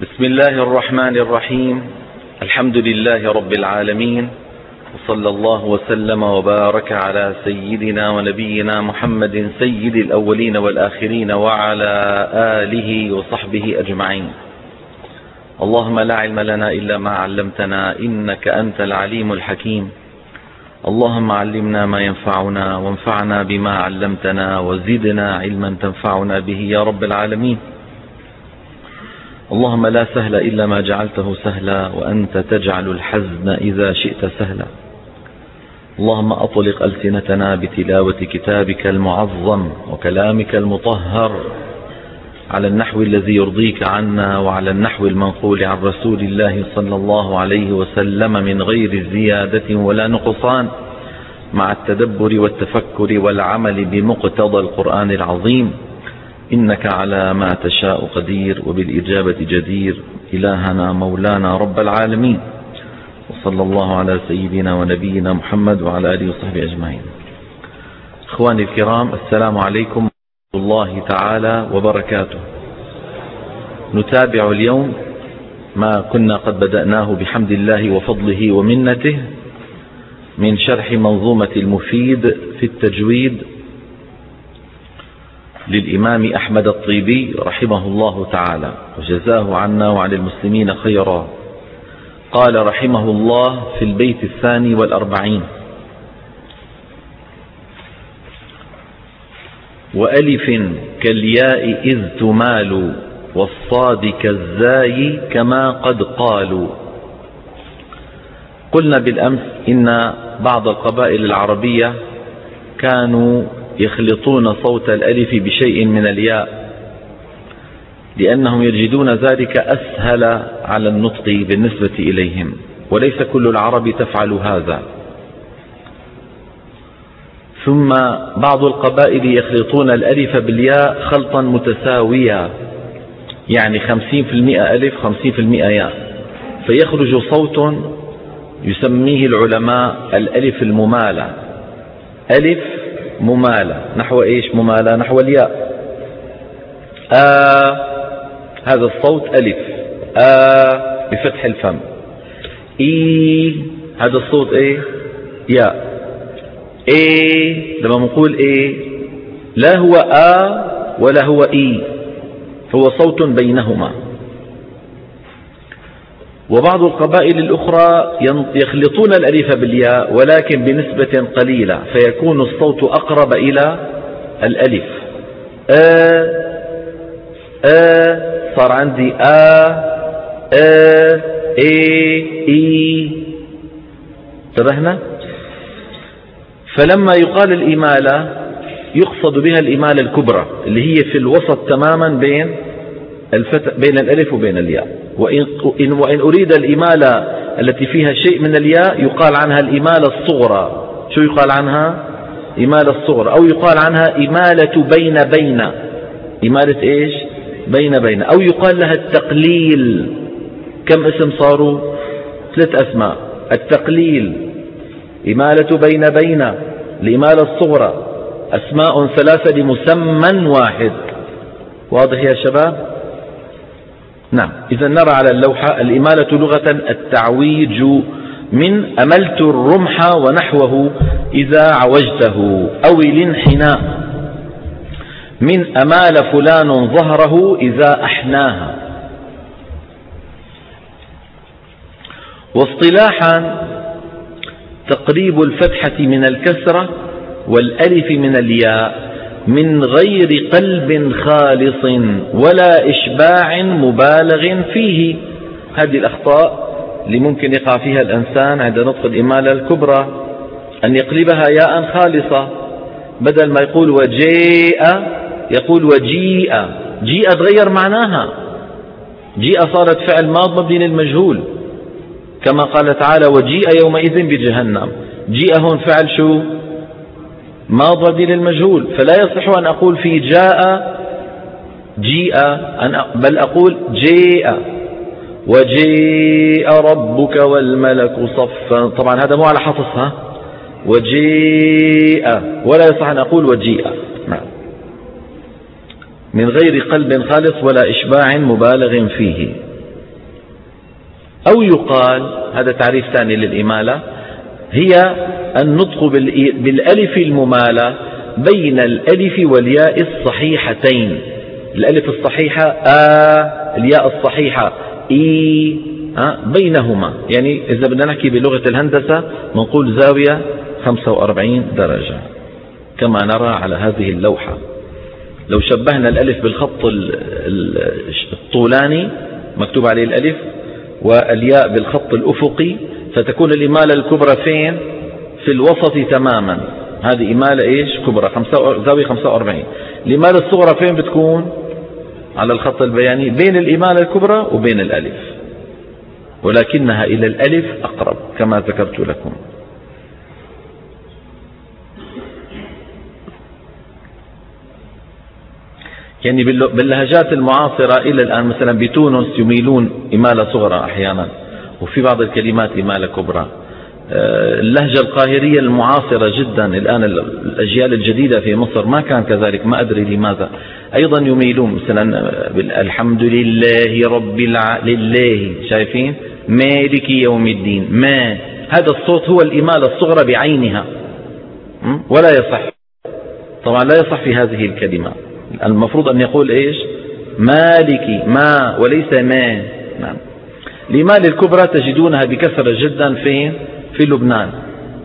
بسم الله الرحمن الرحيم. الحمد لله رب العالمين. وصلى الله وسلم وبارك على سيدنا ونبينا محمد سيد الأولين والآخرين وعلى آله وصحبه أجمعين. اللهم لا علم لنا إلا ما علمتنا إنك أنت العليم الحكيم. اللهم علمنا ما ينفعنا وانفعنا بما علمتنا وزدنا علما تنفعنا به يا رب العالمين. اللهم لا سهل إلا ما جعلته سهلا وأنت تجعل الحزن إذا شئت سهلا. اللهم أطلق ألسنتنا بتلاوة كتابك المعظم وكلامك المطهر على النحو الذي يرضيك عنا وعلى النحو المنقول عن رسول الله صلى الله عليه وسلم من غير زيادة ولا نقصان مع التدبر والتفكر والعمل بمقتضى القرآن العظيم. إنك على ما تشاء قدير وبالإجابة جدير. إلهنا مولانا رب العالمين. وصلى الله على سيدنا ونبينا محمد وعلى آله وصحبه أجمعين. إخواني الكرام السلام عليكم ورحمة الله تعالى وبركاته. نتابع اليوم ما كنا قد بدأناه بحمد الله وفضله ومنته من شرح منظومة المفيد في التجويد للإمام أحمد الطيبي رحمه الله تعالى وجزاه عنا وعن المسلمين خيرا. قال رحمه الله في البيت الثاني والأربعين وألف كالياء إذ تمال والصاد كالزاي كما قد قالوا. قلنا بالأمس إن بعض القبائل العربية كانوا يخلطون صوت الألف بشيء من الياء لأنهم يجدون ذلك أسهل على النطق بالنسبة إليهم وليس كل العرب تفعل هذا. ثم بعض القبائل يخلطون الألف بالياء خلطا متساويا يعني خمسين في المئة ألف خمسين في المئة ياء. فيخرج صوت يسميه العلماء الألف الممالة. ألف ممالة. نحو إيش ممالة؟ نحو الياء. آ هذا الصوت ألف. آ بفتح الفم. إي هذا الصوت إيه؟ ياء. إيه لما نقول إيه لا هو آ ولا هو إي. هو صوت بينهما. وبعض القبائل الأخرى يخلطون الألف بالياء ولكن بنسبة قليلة فيكون الصوت أقرب إلى الألف آ آ صار عندي آ آ إي إي انتبهنا؟ فلما يقال الإمالة يقصد بها الإمالة الكبرى اللي هي في الوسط تماما بين بين الألف وبين الياء. وإن, وإن أريد الإمالة التي فيها شيء من الياء يقال عنها الإمالة الصغرى. شو يقال عنها؟ إمالة الصغرى. أو يقال عنها إمالة بين بين. إمالة إيش؟ بين بين. أو يقال لها التقليل. كم اسم صاروا؟ ثلاث أسماء. التقليل. إمالة بين بين. الإمالة الصغرى. أسماء ثلاثة لمسمى واحد. واضح يا شباب؟ نعم. إذا نرى على اللوحة الإمالة لغة التعويج من أملت الرمح ونحوه إذا عوجته أو الانحناء. من أمال فلان ظهره إذا أحناها واصطلاحا تقريب الفتحة من الكسرة والألف من الياء. من غير قلب خالص ولا إشباع مبالغ فيه. هذه الأخطاء اللي ممكن يقع فيها الإنسان عند نطق الإمالة الكبرى أن يقلبها ياء خالصة بدل ما يقول وجيء يقول وجيء. جيء تغير معناها. جيء صارت فعل ماض مبني للمجهول. كما قال تعالى وجيء يومئذ بجهنم. جيء هون فعل شو؟ ماضي للمجهول. فلا يصح أن أقول في جاء جيء بل أقول جيء. وجيء ربك والملك صفا. طبعا هذا مو على حفصها وجيء. ولا يصح أن أقول وجيء. نعم. من غير قلب خالص ولا إشباع مبالغ فيه. أو يقال هذا تعريف ثاني للإمالة هي النطق بالألف الممالة بين الألف والياء الصحيحتين. الألف الصحيحة آ الياء الصحيحة إي بينهما. يعني إذا بدنا نحكي بلغة الهندسة بنقول زاوية 45 درجة كما نرى على هذه اللوحة. لو شبهنا الألف بالخط الطولاني مكتوب عليه الألف والياء بالخط الأفقي فتكون الإمالة الكبرى فين؟ في الوسط تماما. هذه إمالة إيش؟ كبرى زاوية 45 الإمالة الصغرى فين بتكون؟ على الخط البياني بين الإمالة الكبرى وبين الألف. ولكنها إلى الألف أقرب كما ذكرت لكم. يعني باللهجات المعاصرة إلى الآن مثلا بتونس يميلون إمالة صغرى أحيانا. وفي بعض الكلمات إمالة كبرى. آه، اللهجة القاهرية المعاصرة جدا. الآن الأجيال الجديدة في مصر ما كان كذلك ما أدري لماذا. أيضا يميلون مثلا آه، الحمد لله رب. لله. شايفين؟ مالك يوم الدين. ما؟ هذا الصوت هو الإمالة الصغرى بعينها. ولا يصح. طبعا لا يصح في هذه الكلمة. المفروض أن يقول إيش؟ مالك. ما وليس ما. نعم. الإمالة الكبرى تجدونها بكثرة جدا فين في لبنان؟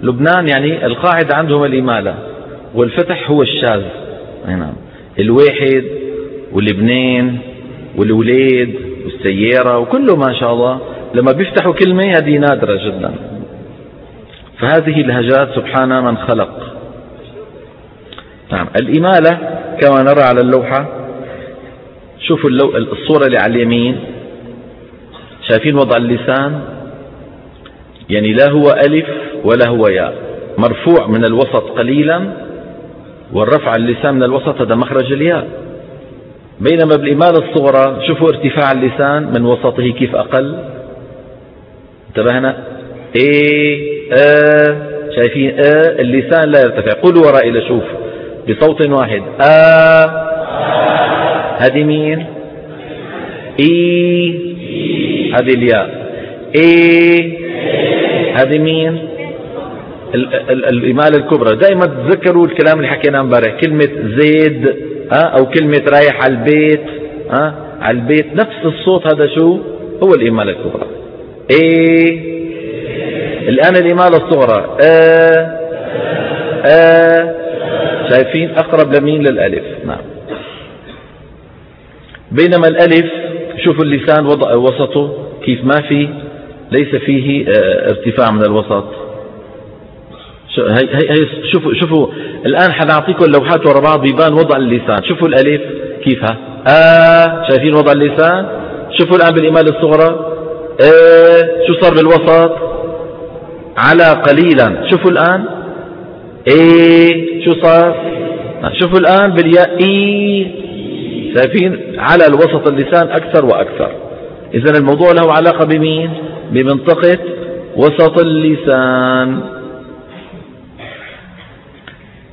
لبنان يعني القاعدة عندهم الإمالة والفتح هو الشاذ. نعم. الواحد والابنين والوليد والسيارة وكله ما شاء الله لما بيفتحوا كلمة هذه نادرة جدا. فهذه اللهجات سبحان من خلق. نعم. الإمالة كما نرى على اللوحة شوفوا. الصورة اللي على اليمين. شايفين وضع اللسان؟ يعني لا هو ألف ولا هو ياء. مرفوع من الوسط قليلا والرفع اللسان من الوسط هذا مخرج الياء. بينما بالإمالة الصغرى شوفوا ارتفاع اللسان من وسطه كيف أقل. انتبهنا إيه آه شايفين آه اللسان لا يرتفع. قولوا ورائي لشوف بصوت واحد. آه هذه مين؟ إي. هذه الياء. إيه؟ هذه مين؟ الإمالة الكبرى. دائما تذكروا الكلام اللي حكيناه امبارح. كلمة زيد أو كلمة رايح على البيت على البيت. نفس الصوت هذا شو؟ هو الإمالة الكبرى. إيه؟ الآن الإمالة الصغرى. آه آه. شايفين أقرب لمين للألف؟ نعم. بينما الألف شوفوا اللسان وضع وسطه. كيف ما في ليس فيه آه، ارتفاع من الوسط. هي هي شوفوا شوفوا الآن حنعطيكم اللوحات ورا بعض بيبان وضع اللسان. شوفوا الألف كيفها آه شايفين وضع اللسان؟ شوفوا الآن بالإمالة الصغرى. آه شو صار بالوسط؟ على قليلا. شوفوا الآن. إيه شو صار؟ شوفوا الآن بالياء. اي شايفين؟ على الوسط اللسان أكثر وأكثر. إذا الموضوع له علاقة بمين؟ بمنطقة وسط اللسان.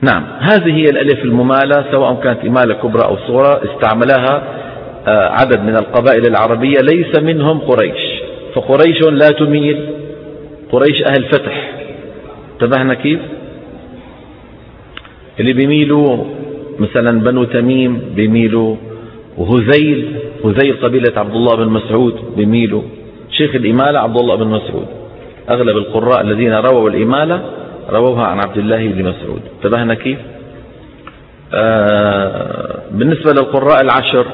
نعم هذه هي الألف الممالة سواء كانت إمالة كبرى أو صغرى استعملها آه، عدد من القبائل العربية ليس منهم قريش. فقريش لا تميل. قريش أهل فتح. انتبهنا كيف؟ اللي بيميلوا مثلا بنو تميم بيميلوا وهزيل هزيل قبيلة عبد الله بن مسعود بيميلوا شيخ الإمالة عبد الله بن مسعود. أغلب القراء الذين رووا الإمالة رووها عن عبد الله بن مسعود. انتبهنا كيف؟ آه بالنسبة للقراء العشر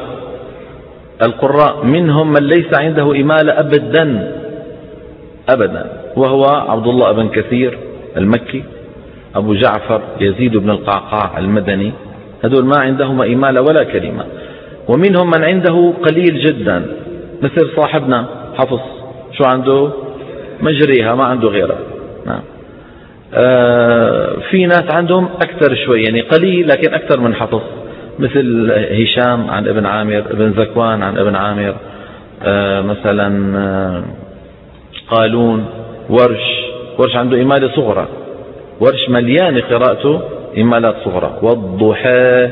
القراء منهم من ليس عنده إمالة أبدا أبدا. وهو عبد الله بن كثير المكي أبو جعفر يزيد بن القعقاع المدني. هذول ما عندهما إمالة ولا كلمة. ومنهم من عنده قليل جدا. مثل صاحبنا. حفص شو عنده؟ مجريها ما عنده غيرها. نعم. آه في ناس عندهم أكثر شوي يعني قليل لكن أكثر من حفص مثل هشام عن ابن عامر ابن زكوان عن ابن عامر. آه مثلا آه قالون ورش. ورش عنده إمالة صغرى. ورش مليان قراءته إمالات صغرى. والضحى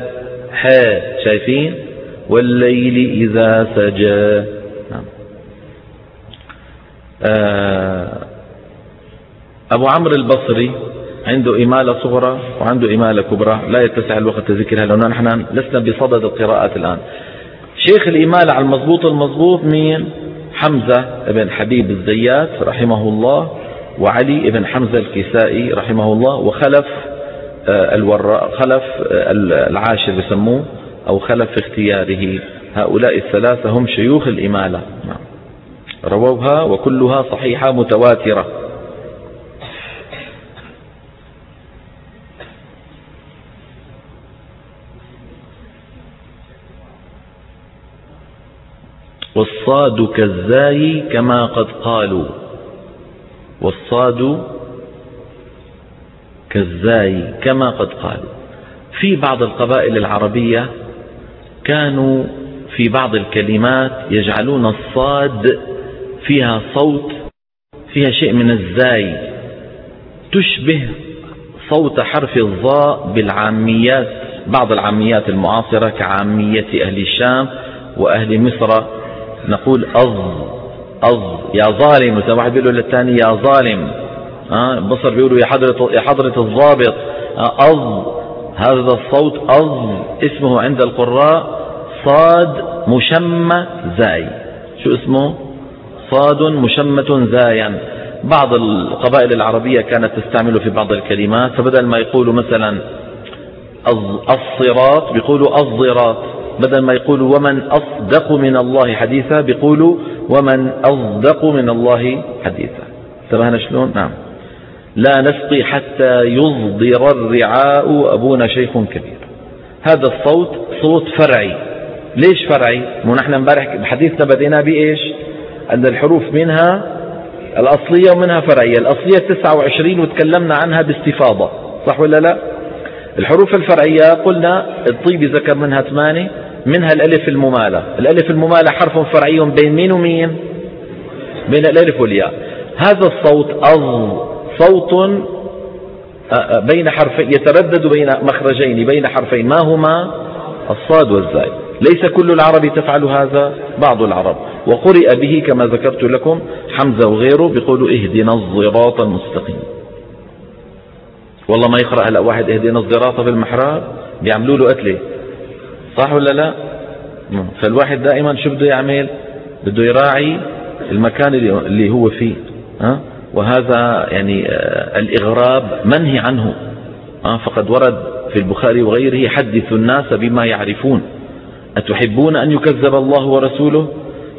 حا شايفين؟ والليل إذا سجى. نعم. آه، أبو عمرو البصري عنده إمالة صغرى وعنده إمالة كبرى. لا يتسع الوقت لذكرها لأنه نحن لسنا بصدد القراءات الآن. شيخ الإمالة على المضبوط المضبوط مين؟ حمزة بن حبيب الزيات رحمه الله وعلي بن حمزة الكسائي رحمه الله وخلف آه، الوراء خلف آه، العاشر بسموه أو خلف اختياره. هؤلاء الثلاثة هم شيوخ الإمالة. نعم. رووها وكلها صحيحة متواترة. والصاد كالزاي كما قد قالوا. والصاد كالزاي كما قد قالوا. في بعض القبائل العربية كانوا في بعض الكلمات يجعلون الصاد فيها صوت فيها شيء من الزاي. تشبه صوت حرف الظاء بالعاميات بعض العاميات المعاصرة كعامية أهل الشام وأهل مصر. نقول أظ أظ يا ظالم. واحد بيقول للثاني يا ظالم. بصر بيقولوا يا حضرة يا حضرة الضابط. أظ. هذا الصوت أظ اسمه عند القراء صاد مشمة زاي. شو اسمه؟ صاد مشمة زايا. بعض القبائل العربية كانت تستعمله في بعض الكلمات فبدل ما يقولوا مثلا الصراط بيقولوا الضراط بدل ما يقولوا ومن أصدق من الله حديثا بيقولوا ومن أصدق من الله حديثا. انتبهنا شلون؟ نعم. لا نسقي حتى يصدر الرعاء. أبونا شيخ كبير. هذا الصوت صوت فرعي. ليش فرعي؟ مو نحن امبارح بحديثنا بدينا بإيش؟ أن الحروف منها الأصلية ومنها فرعية. الأصلية 29 وتكلمنا عنها باستفاضة. صح ولا لا؟ الحروف الفرعية قلنا الطيب ذكر منها ثمانية منها الألف الممالة. الألف الممالة حرف فرعي بين مين ومين؟ بين الألف والياء. هذا الصوت أظ صوت بين حرفين يتردد بين مخرجين بين حرفين. ما هما؟ الصاد والزاي. ليس كل العرب تفعل هذا بعض العرب. وقرئ به كما ذكرت لكم حمزة وغيره بيقولوا اهدنا الصراط المستقيم. والله ما يقرأ هلا واحد اهدنا الصراط في المحراب؟ بيعملوا له قتله صح ولا لا؟ فالواحد دائما شو بده يعمل؟ بده يراعي المكان اللي هو فيه. ها؟ وهذا يعني آه، الإغراب منهي عنه. فقد ورد في البخاري وغيره حدثوا الناس بما يعرفون. أتحبون أن يكذب الله ورسوله؟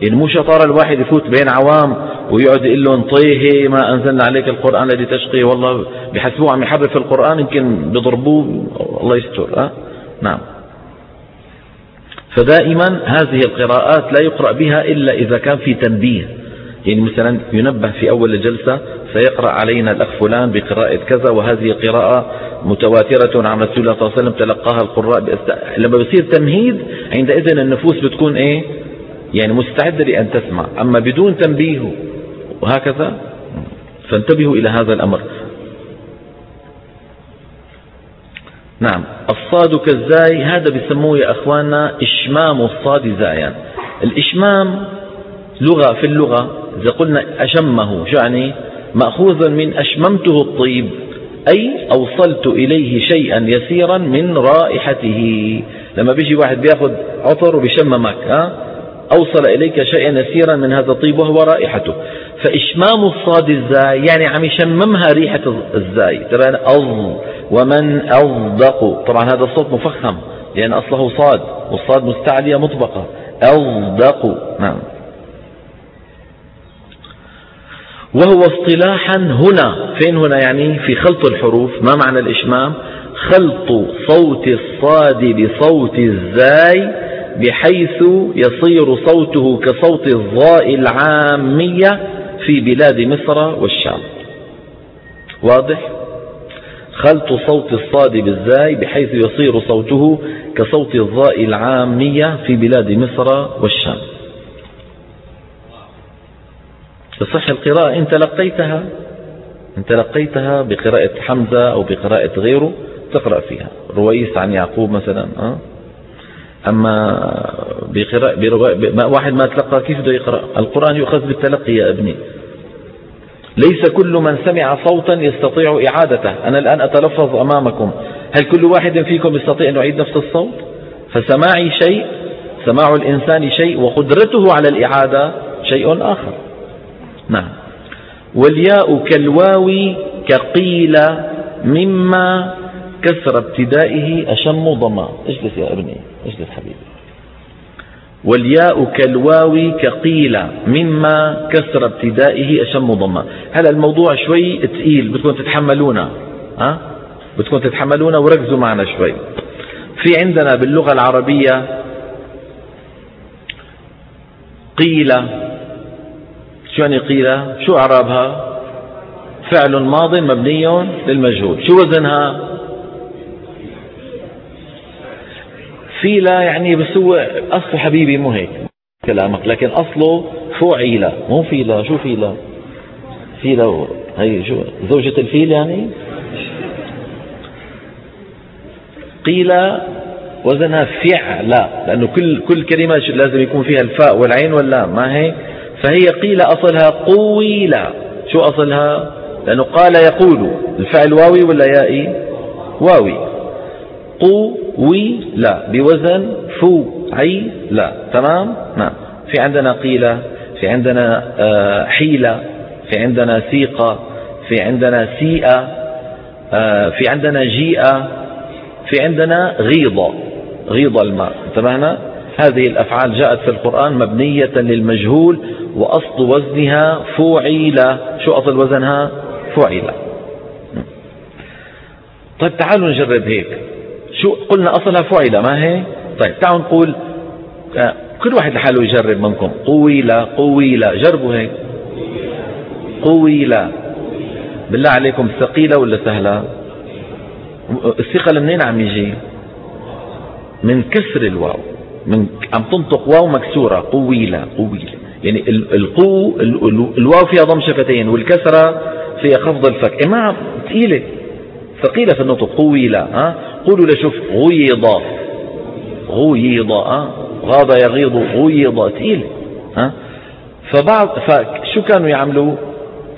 يعني مو شطارة الواحد يفوت بين عوام ويقعد يقول لهم طيه ما أنزلنا عليك القرآن الذي تشقي والله بحسبوه عم يحرف القرآن يمكن بضربوه الله يستر. أه؟ نعم. فدائما هذه القراءات لا يقرأ بها إلا إذا كان في تنبيه. يعني مثلا ينبه في أول الجلسة سيقرأ علينا الأخ فلان بقراءة كذا وهذه قراءة متواترة عن رسول الله صلى الله عليه وسلم تلقاها القراء بأست... لما بصير تمهيد عندئذ النفوس بتكون إيه؟ يعني مستعدة لأن تسمع. أما بدون تنبيه وهكذا فانتبهوا إلى هذا الأمر. نعم. الصاد كالزاي هذا بيسموه يا أخواننا إشمام الصاد زايا. الإشمام لغة في اللغة إذا قلنا أشمه يعني؟ مأخوذ من أشممته الطيب أي أوصلت إليه شيئا يسيرا من رائحته. لما بيجي واحد بيأخذ عطر وبيشممك ها؟ أوصل إليك شيئا يسيرا من هذا الطيب وهو رائحته. فإشمام الصاد الزاي يعني عم يشممها ريحة الزاي. ترى أظ ومن أصدق طبعا هذا الصوت مفخم لأن أصله صاد والصاد مستعلية مطبقة. أصدق نعم. وهو اصطلاحا هنا. فين هنا يعني؟ في خلط الحروف. ما معنى الإشمام؟ خلط صوت الصاد بصوت الزاي بحيث يصير صوته كصوت الظاء العامية في بلاد مصر والشام. واضح؟ خلط صوت الصاد بالزاي بحيث يصير صوته كصوت الظاء العامية في بلاد مصر والشام. تصح القراءة إن تلقيتها إن تلقيتها بقراءة حمزة أو بقراءة غيره تقرأ فيها. رويس عن يعقوب مثلا أه؟ أما بقراءة واحد ما تلقى كيف بده يقرأ؟ القرآن يؤخذ بالتلقي يا أبني. ليس كل من سمع صوتا يستطيع إعادته. أنا الآن أتلفظ أمامكم. هل كل واحد فيكم يستطيع أن يعيد نفس الصوت؟ فسماعي شيء سماع الإنسان شيء وقدرته على الإعادة شيء آخر. نعم. والياء كالواو كقيل مما كسر ابتدائه أشم ضما. اجلس يا ابني اجلس حبيبي. والياء كالواو كقيل مما كسر ابتدائه أشم ضما. هلا الموضوع شوي تقيل؟ بدكم تتحملونا. ها؟ بدكم تتحملونا وركزوا معنا شوي. في عندنا باللغة العربية قيل شو قيل شو أعرابها؟ فعل ماض مبني للمجهول. شو وزنها؟ فيلا يعني بس هو أصله حبيبي مو هيك كلامك لكن أصله فعيلة مو فيلا. شو فيلا؟ فيلا هي شو؟ زوجة الفيل يعني؟ قيل وزنها فعلة لأنه كل كل كلمة لازم يكون فيها الفاء والعين واللام ما هيك فهي قيل أصلها قويلة شو أصلها؟ لأنه قال يقول. الفعل واوي ولا يائي واوي. قوي لا بوزن فو. عي. لا. تمام؟ نعم. في عندنا قيلة في عندنا آه، حيلة في عندنا سيقة. في عندنا سيئة. آه، في عندنا جيئة. في عندنا غيضة. غيض الماء. انتبهنا؟ هذه الأفعال جاءت في القرآن مبنية للمجهول وأصل وزنها فعيلة شو أصل وزنها؟ فعيلة طيب تعالوا نجرب هيك. شو قلنا أصلها فعل ما هي؟ طيب تعالوا نقول آه، كل واحد لحاله يجرب منكم. قويلة قويلة جربوا هيك. قويلة بالله عليكم ثقيلة ولا سهلة؟ الثقل منين عم يجي؟ من كسر الواو. من عم تنطق واو مكسورة قويلة قويلة يعني القو الواو فيها ضم شفتين والكسرة فيها خفض الفك. إيه ما ثقيلة ثقيلة في النطق قويلة ها؟ قولوا لشوف غيض غيض ها؟ غاض يغيض غيض ثقيل ها؟ فبعض فشو كانوا يعملوا؟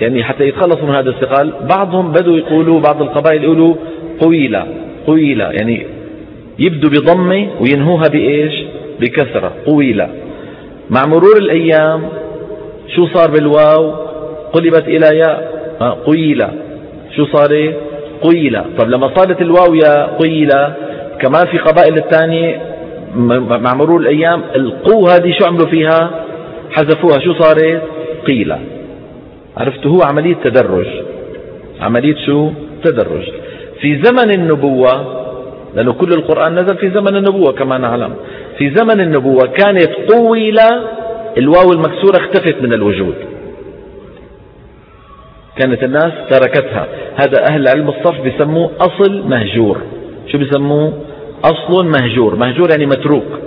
يعني حتى يتخلصوا من هذا الثقال بعضهم بدوا يقولوا بعض القبائل يقولوا قويلة قويلة يعني يبدوا بضمة وينهوها بإيش؟ بكسرة قويلة مع مرور الأيام شو صار بالواو؟ قلبت إلى ياء. قيلة شو صار؟ قيلة طب لما صارت الواو يا قيلة كمان في قبائل الثانية مع مرور الأيام القو هذه شو عملوا فيها؟ حذفوها. شو صارت قيلة عرفت؟ هو عملية تدرج. عملية شو؟ تدرج. في زمن النبوة لأنه كل القرآن نزل في زمن النبوة كما نعلم. في زمن النبوة كانت قويلة الواو المكسورة اختفت من الوجود. كانت الناس تركتها. هذا أهل علم الصرف بيسموه أصل مهجور. شو بيسموه أصل مهجور. مهجور يعني متروك.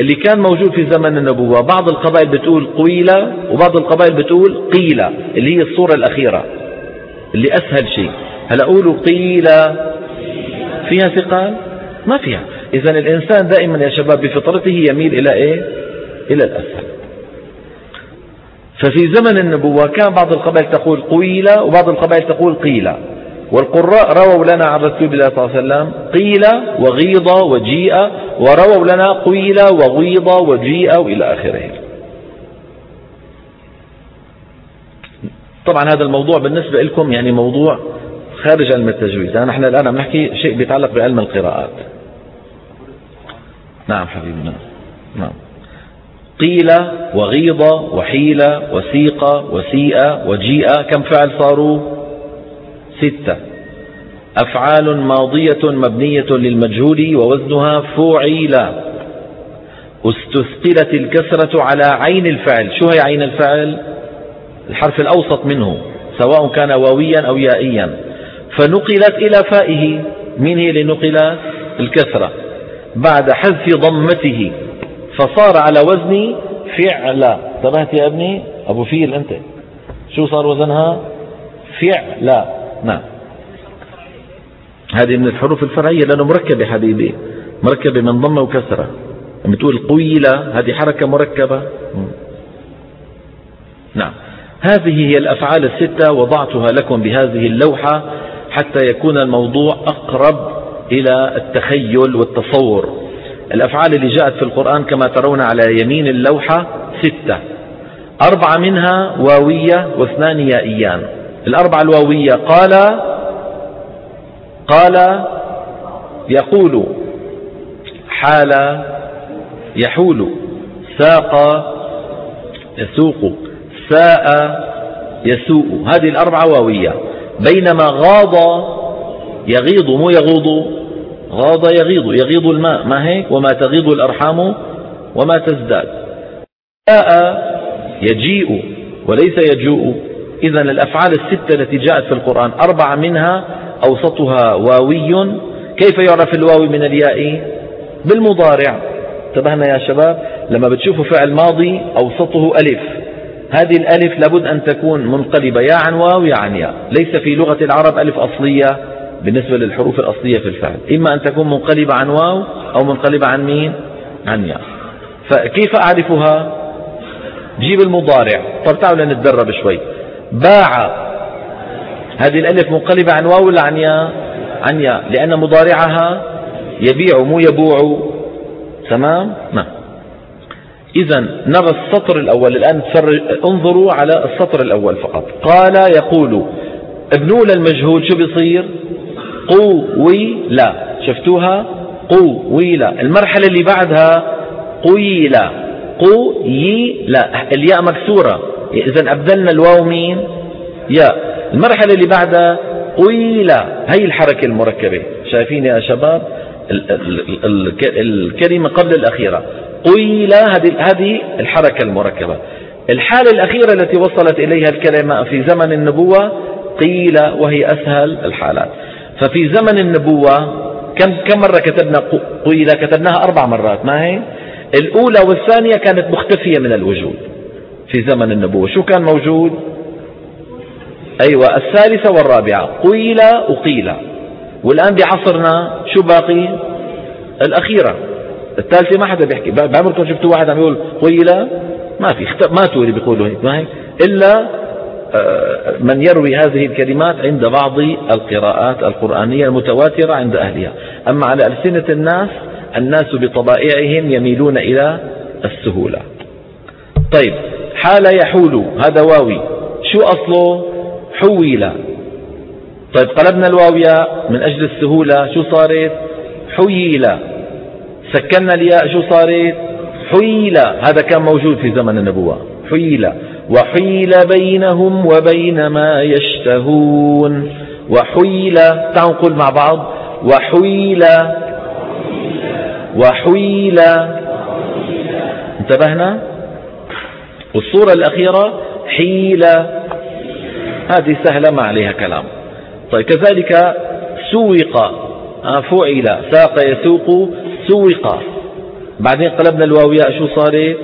اللي كان موجود في زمن النبوة بعض القبائل بتقول قويلة وبعض القبائل بتقول قيلة اللي هي الصورة الأخيرة اللي أسهل شيء. هلا قولوا قيلة فيها ثقال؟ ما فيها. إذا الإنسان دائما يا شباب بفطرته يميل إلى إيه؟ إلى الأسهل ففي زمن النبوة كان بعض القبائل تقول قويلة وبعض القبائل تقول قيلة والقراء رووا لنا عن رسول الله صلى الله عليه وسلم قيل وغيض وجيء ورووا لنا قيل وغيض وجيء وإلى آخره. طبعا هذا الموضوع بالنسبة لكم يعني موضوع خارج علم التجويد. يعني نحن الآن عم نحكي شيء بيتعلق بعلم القراءات. نعم حبيبنا نعم قيل وغيض وحيل وسيق وسيء وجيء كم فعل صاروا؟ ستة. أفعال ماضية مبنية للمجهول ووزنها فعيل استثقلت الكسرة على عين الفعل. شو هي عين الفعل؟ الحرف الأوسط منه سواء كان واويا أو يائيا. فنقلت إلى فائه. من هي اللي نقلت؟ الكسرة. بعد حذف ضمته فصار على وزن فعل. انتبهت يا ابني؟ أبو فيل أنت. شو صار وزنها؟ فعل. نعم. هذه من الحروف الفرعية لأنه مركبة حبيبي. مركبة من ضمة وكسرة. لما تقول قويلة هذه حركة مركبة. نعم. هذه هي الأفعال الستة وضعتها لكم بهذه اللوحة حتى يكون الموضوع أقرب إلى التخيل والتصور. الأفعال اللي جاءت في القرآن كما ترون على يمين اللوحة ستة. أربعة منها واوية واثنان يائيان. الأربعة الواوية قال قال يقول حال يحول ساق يسوق ساء يسوء. هذه الأربعة واوية. بينما غاض يغيض مو يغوض. غاض يغيض يغيض الماء. ما هيك؟ وما تغيض الأرحام وما تزداد. ساء يجيء وليس يجوء. إذا الأفعال الستة التي جاءت في القرآن أربعة منها أوسطها واوي. كيف يعرف الواوي من الياء؟ بالمضارع. انتبهنا يا شباب لما بتشوفوا فعل ماضي أوسطه ألف. هذه الألف لابد أن تكون منقلبة يا عن واو يا عن ياء. ليس في لغة العرب ألف أصلية. بالنسبة للحروف الأصلية في الفعل. إما أن تكون منقلبة عن واو أو منقلبة عن مين عن ياء. فكيف أعرفها؟ جيب المضارع. طب تعالوا نتدرب شوي. باع. هذه الألف منقلبة عن واو ولا عن ياء؟ عن ياء. لأن مضارعها يبيع مو يبوع. تمام؟ نعم. إذا نرى السطر الأول. الآن انظروا على السطر الأول فقط. قال يقول ابنوا المجهول شو بيصير؟ قوي لا. شفتوها؟ قوي لا المرحلة اللي بعدها قويلا قوي لا الياء مكسورة. إذا أبدلنا الواو مين؟ ياء المرحلة اللي بعدها قويلا هي الحركة المركبة. شايفين يا شباب؟ الكلمة قبل الأخيرة. قيل هذه الحركة المركبة. الحالة الأخيرة التي وصلت إليها الكلمة في زمن النبوة قيل وهي أسهل الحالات. ففي زمن النبوة كم كم مرة كتبنا قيل كتبناها أربع مرات ما هي؟ الأولى والثانية كانت مختفية من الوجود في زمن النبوة. شو كان موجود؟ أيوة الثالثة والرابعة قيل وقيل. والآن بعصرنا شو باقي؟ الأخيرة الثالثة ما حدا بيحكي. بعمركم شفتوا واحد عم يقول قيل؟ ما في ماتوا اللي بيقولوا هيك ما هيك إلا من يروي هذه الكلمات عند بعض القراءات القرآنية المتواترة عند أهلها. أما على ألسنة الناس الناس بطبائعهم يميلون إلى السهولة. طيب حال يحول هذا واوي. شو أصله؟ حويل طيب قلبنا الواوية من أجل السهولة شو صارت؟ حييلة سكننا الياء شو صارت؟ حييلة هذا كان موجود في زمن النبوة. حييلة وحيل بينهم وبين ما يشتهون. وحيل تعالوا نقول مع بعض. وحيل وحيل. انتبهنا؟ والصورة الأخيرة حيلة هذه سهلة ما عليها كلام. طيب كذلك سوق. آه، فعل. ساق يسوق سوق. بعدين قلبنا الواو ياء شو صار؟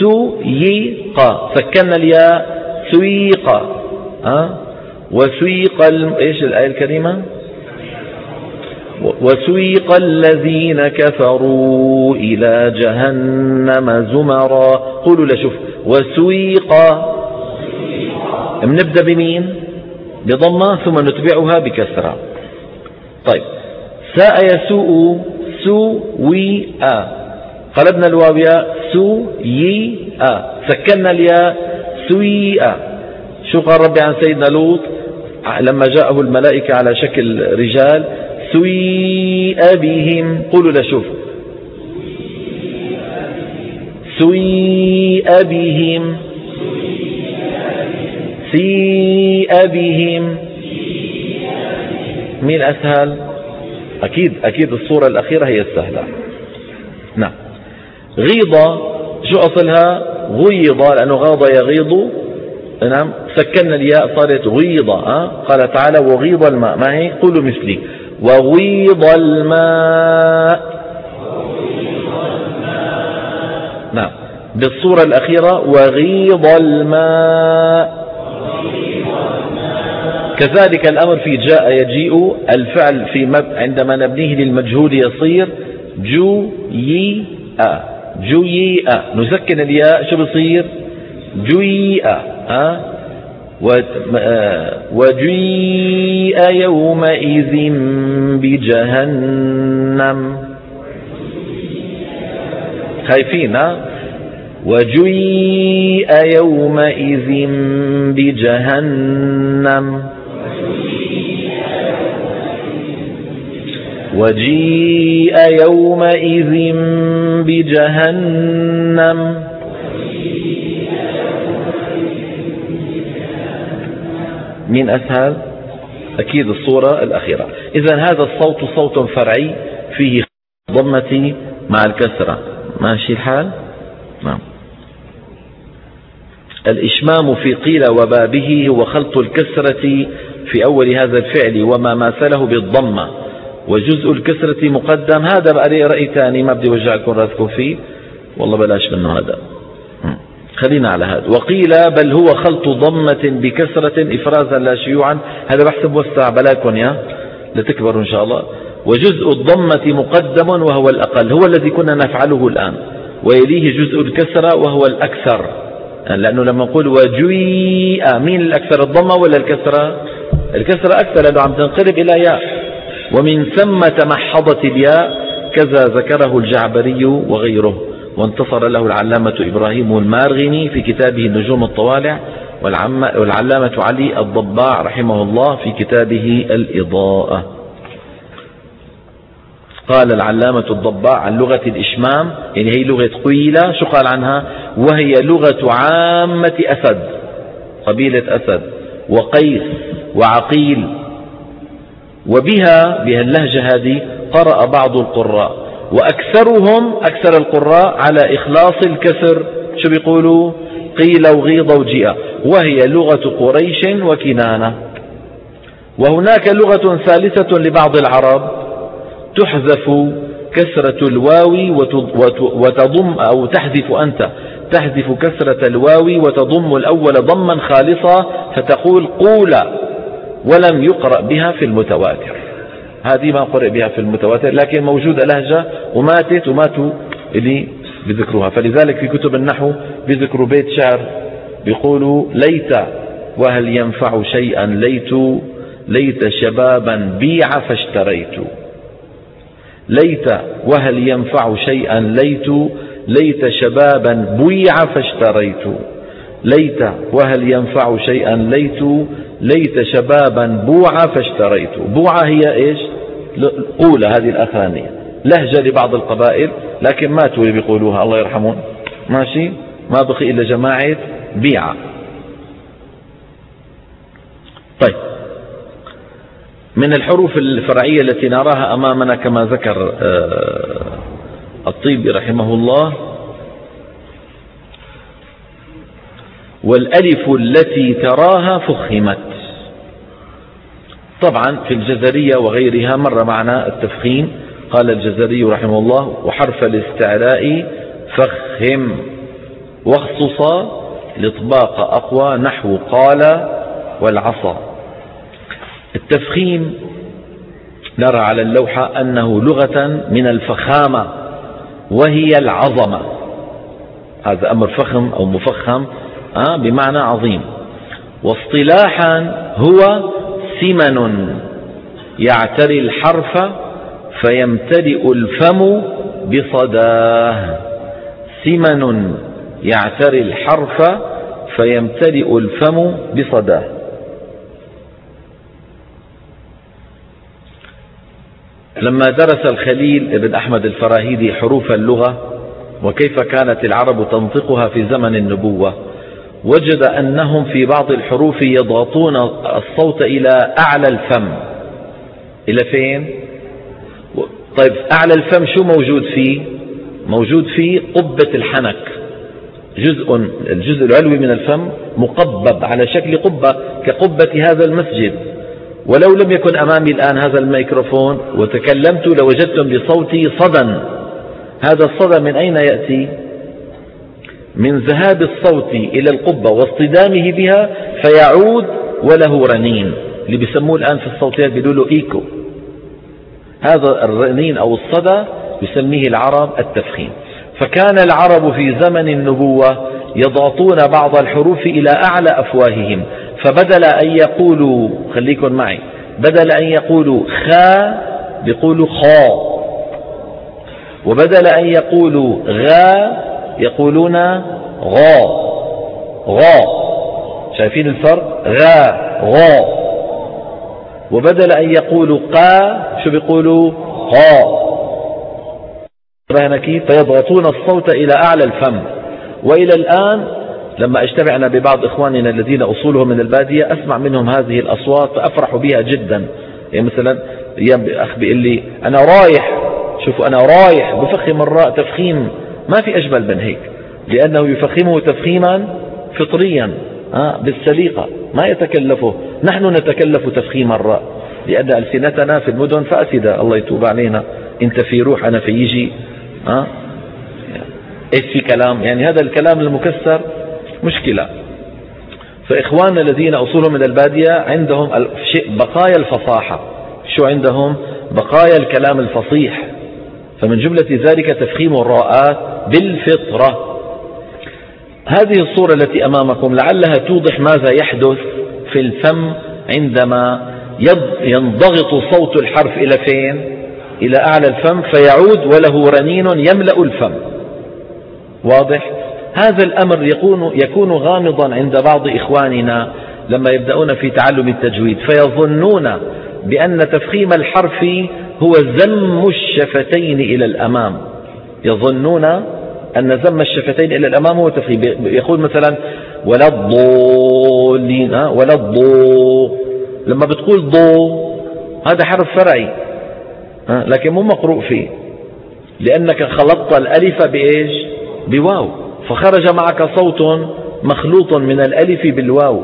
سويق سكننا الياء سويق ها؟ آه؟ وسويق إيش الآية الكريمة؟ وسويق الذين كفروا إلى جهنم زمرا. قولوا لشوف وسويق بنبدأ بمين؟ بضمة ثم نتبعها بكسرة. طيب. ساء يسوء سويئا قلبنا الواو ياء سويئا سكنا الياء سويئا شو قال ربي عن سيدنا لوط؟ لما جاءه الملائكة على شكل رجال سويء بهم قولوا لشوف سويء بهم سيء بهم مين أسهل أكيد أكيد الصورة الأخيرة هي السهلة. نعم. غيضة شو أصلها؟ غيض لأنه غاض يغيض. نعم سكننا الياء صارت غيضة أه؟ قال تعالى وغيض الماء. ما هي؟ قولوا مثلي. وغيض الماء. نعم. بالصورة الأخيرة وغيض الماء. كذلك الأمر في جاء يجيء الفعل في عندما نبنيه للمجهول يصير جويئة جويئة. نسكن الياء شو بصير؟ جويئة ها؟ وجيء يومئذ بجهنم. خايفين ها؟ وجيء يومئذ بجهنم. وجيء يومئذ بجهنم. مين أسهل؟ أكيد الصورة الأخيرة. إذا هذا الصوت صوت فرعي فيه ضمتي مع الكسرة. ماشي الحال؟ نعم. الإشمام في قيل وبابه هو خلط الكسرة في أول هذا الفعل وما ماثله بالضمة. وجزء الكسرة مقدم. هذا بقى رأي ثاني ما بدي وجعكم راسكم فيه. والله بلاش منه هذا. خلينا على هذا. وقيل بل هو خلط ضمة بكسرة إفرازا لا شيوعا. هذا بحسب وسع بلاكم يا لتكبروا إن شاء الله. وجزء الضمة مقدم وهو الأقل. هو الذي كنا نفعله الآن. ويليه جزء الكسرة وهو الأكثر. لأنه لما نقول وجيء مين الأكثر الضمة ولا الكسرة؟ الكسرة أكثر لأنه عم تنقلب إلى ياء. ومن ثم تمحضت الياء كذا ذكره الجعبري وغيره. وانتصر له العلامة إبراهيم المارغني في كتابه النجوم الطوالع والعلامة علي الضباع رحمه الله في كتابه الإضاءة. قال العلامة الضباع عن لغة الإشمام يعني هي لغة قيلة شو قال عنها؟ وهي لغة عامة أسد قبيلة أسد وقيس وعقيل وبها بها اللهجة هذه قرأ بعض القراء وأكثرهم أكثر القراء على إخلاص الكسر. شو بيقولوا؟ قيل وغيض وجيء. وهي لغة قريش وكنانة. وهناك لغة ثالثة لبعض العرب تحذف كسرة الواو وتضم أو تحذف أنت. تحذف كسرة الواو وتضم الأول ضما خالصا فتقول قولا ولم يقرأ بها في المتواتر. هذه ما قرئ بها في المتواتر لكن موجودة لهجة وماتت وماتوا اللي بذكروها. فلذلك في كتب النحو بذكروا بيت شعر بيقولوا ليت وهل ينفع شيئا؟ ليت ليت شبابا بيع فاشتريت. ليت وهل ينفع شيئا؟ ليت ليت شبابا بيع فاشتريت. ليت وهل ينفع شيئا؟ ليت ليت شبابا بوعة فاشتريت. بوعة هي إيش؟ أولى هذه الأخرانية. لهجة لبعض القبائل لكن ماتوا اللي بيقولوها الله يرحمون ماشي؟ ما بقي إلا جماعة بيعة طيب. من الحروف الفرعية التي نراها أمامنا كما ذكر آه، الطيبي رحمه الله والألف التي تراها فخمت. طبعا في الجزرية وغيرها مر معنا التفخيم. قال الجزري رحمه الله وحرف الاستعلاء فخم واخصص الاطباق أقوى نحو قال والعصا. التفخيم نرى على اللوحة أنه لغة من الفخامة وهي العظمة. هذا أمر فخم أو مفخم. بمعنى عظيم. واصطلاحا هو سمن يعتري الحرف فيمتلئ الفم بصداه. سمن يعتري الحرف فيمتلئ الفم بصداه. لما درس الخليل بن أحمد الفراهيدي حروف اللغة وكيف كانت العرب تنطقها في زمن النبوة وجد أنهم في بعض الحروف يضغطون الصوت إلى أعلى الفم. إلى فين؟ طيب أعلى الفم شو موجود فيه؟ موجود فيه قبة الحنك. جزء الجزء العلوي من الفم مقبب على شكل قبة كقبة هذا المسجد. ولو لم يكن أمامي الآن هذا الميكروفون وتكلمت لوجدتم لصوتي صدى. هذا الصدى من أين يأتي؟ من ذهاب الصوت إلى القبة واصطدامه بها فيعود وله رنين اللي بيسموه الآن في الصوتيات بيقولوا له إيكو. هذا الرنين أو الصدى يسميه العرب التفخيم. فكان العرب في زمن النبوة يضغطون بعض الحروف إلى أعلى أفواههم فبدل أن يقولوا خليكم معي بدل أن يقولوا خا بيقولوا خا. وبدل أن يقولوا غا يقولون غا. غا. شايفين الفرق؟ غا. غا. وبدل أن يقولوا قا شو بيقولوا؟ قا فيضغطون الصوت إلى أعلى الفم. وإلى الآن لما اجتمع أنا ببعض إخواننا الذين أصولهم من البادية أسمع منهم هذه الأصوات فأفرح بها جدا. يعني مثلا أخ بيقول لي أنا رايح. شوفوا أنا رايح. بفخم الراء تفخيم. ما في أجمل من هيك لأنه يفخمه تفخيما فطريا بالسليقة ما يتكلفه. نحن نتكلف تفخيم الراء لأن ألسنتنا في المدن فاسدة الله يتوب علينا. انت في روح أنا في يجي ها إيش في كلام؟ يعني هذا الكلام المكسر مشكلة. فإخواننا الذين أصولهم من البادية عندهم بقايا الفصاحة. شو عندهم؟ بقايا الكلام الفصيح. فمن جملة ذلك تفخيم الراءات بالفطرة. هذه الصورة التي أمامكم لعلها توضح ماذا يحدث في الفم عندما ينضغط صوت الحرف إلى فين؟ إلى أعلى الفم فيعود وله رنين يملأ الفم. واضح؟ هذا الأمر يكون, يكون غامضا عند بعض إخواننا لما يبدأون في تعلم التجويد فيظنون بأن تفخيم الحرف هو زم الشفتين إلى الأمام. يظنون أن زم الشفتين إلى الأمام هو تفخيم يقول مثلا ولا الضالين ولا الضو لما بتقول ضو هذا حرف فرعي لكن مو مقروء فيه. لأنك خلطت الألف بإيش؟ بواو. فخرج معك صوت مخلوط من الألف بالواو.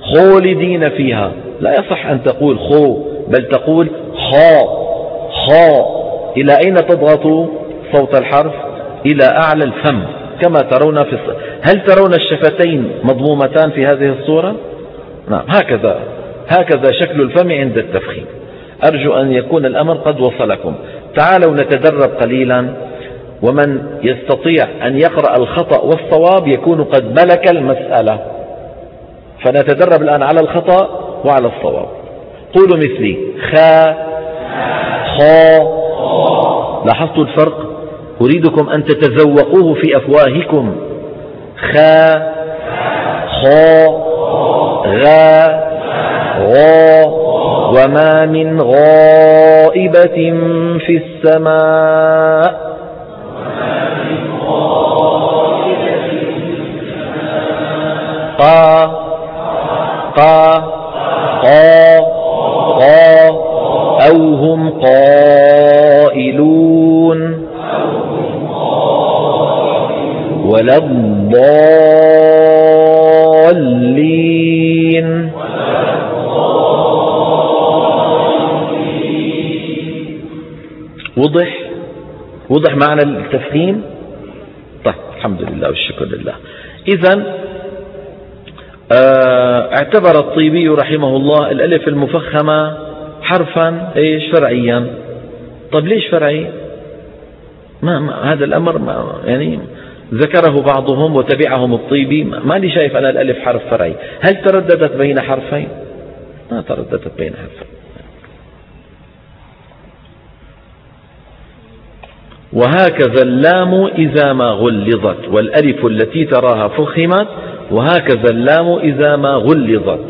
خالدين فيها. لا يصح أن تقول خو بل تقول خا خا. إلى أين تضغط صوت الحرف؟ إلى أعلى الفم كما ترون في. هل ترون الشفتين مضمومتان في هذه الصورة؟ نعم هكذا هكذا شكل الفم عند التفخيم. أرجو أن يكون الأمر قد وصلكم. تعالوا نتدرب قليلا. ومن يستطيع أن يقرأ الخطأ والصواب يكون قد ملك المسألة. فنتدرب الآن على الخطأ وعلى الصواب. قولوا مثلي خا خا لاحظتوا الفرق؟ أريدكم أن تتذوقوه في أفواهكم. خا خا غا غا وما من غائبة في السماء. قا قا قا قا أو هم قائلون ولا الضالين وضح وضح معنى التفخيم طيب الحمد لله والشكر لله. إذا آه، اعتبر الطيبي رحمه الله الألف المفخمة حرفا إيش؟ فرعيا طب ليش فرعي ما, ما هذا الأمر ما يعني ذكره بعضهم وتبعهم الطيبي. ما لي شايف أنا الألف حرف فرعي هل ترددت بين حرفين؟ ما ترددت بين حرفين. وهكذا اللام إذا ما غلظت والألف التي تراها فخمت وهكذا اللام إذا ما غلظت.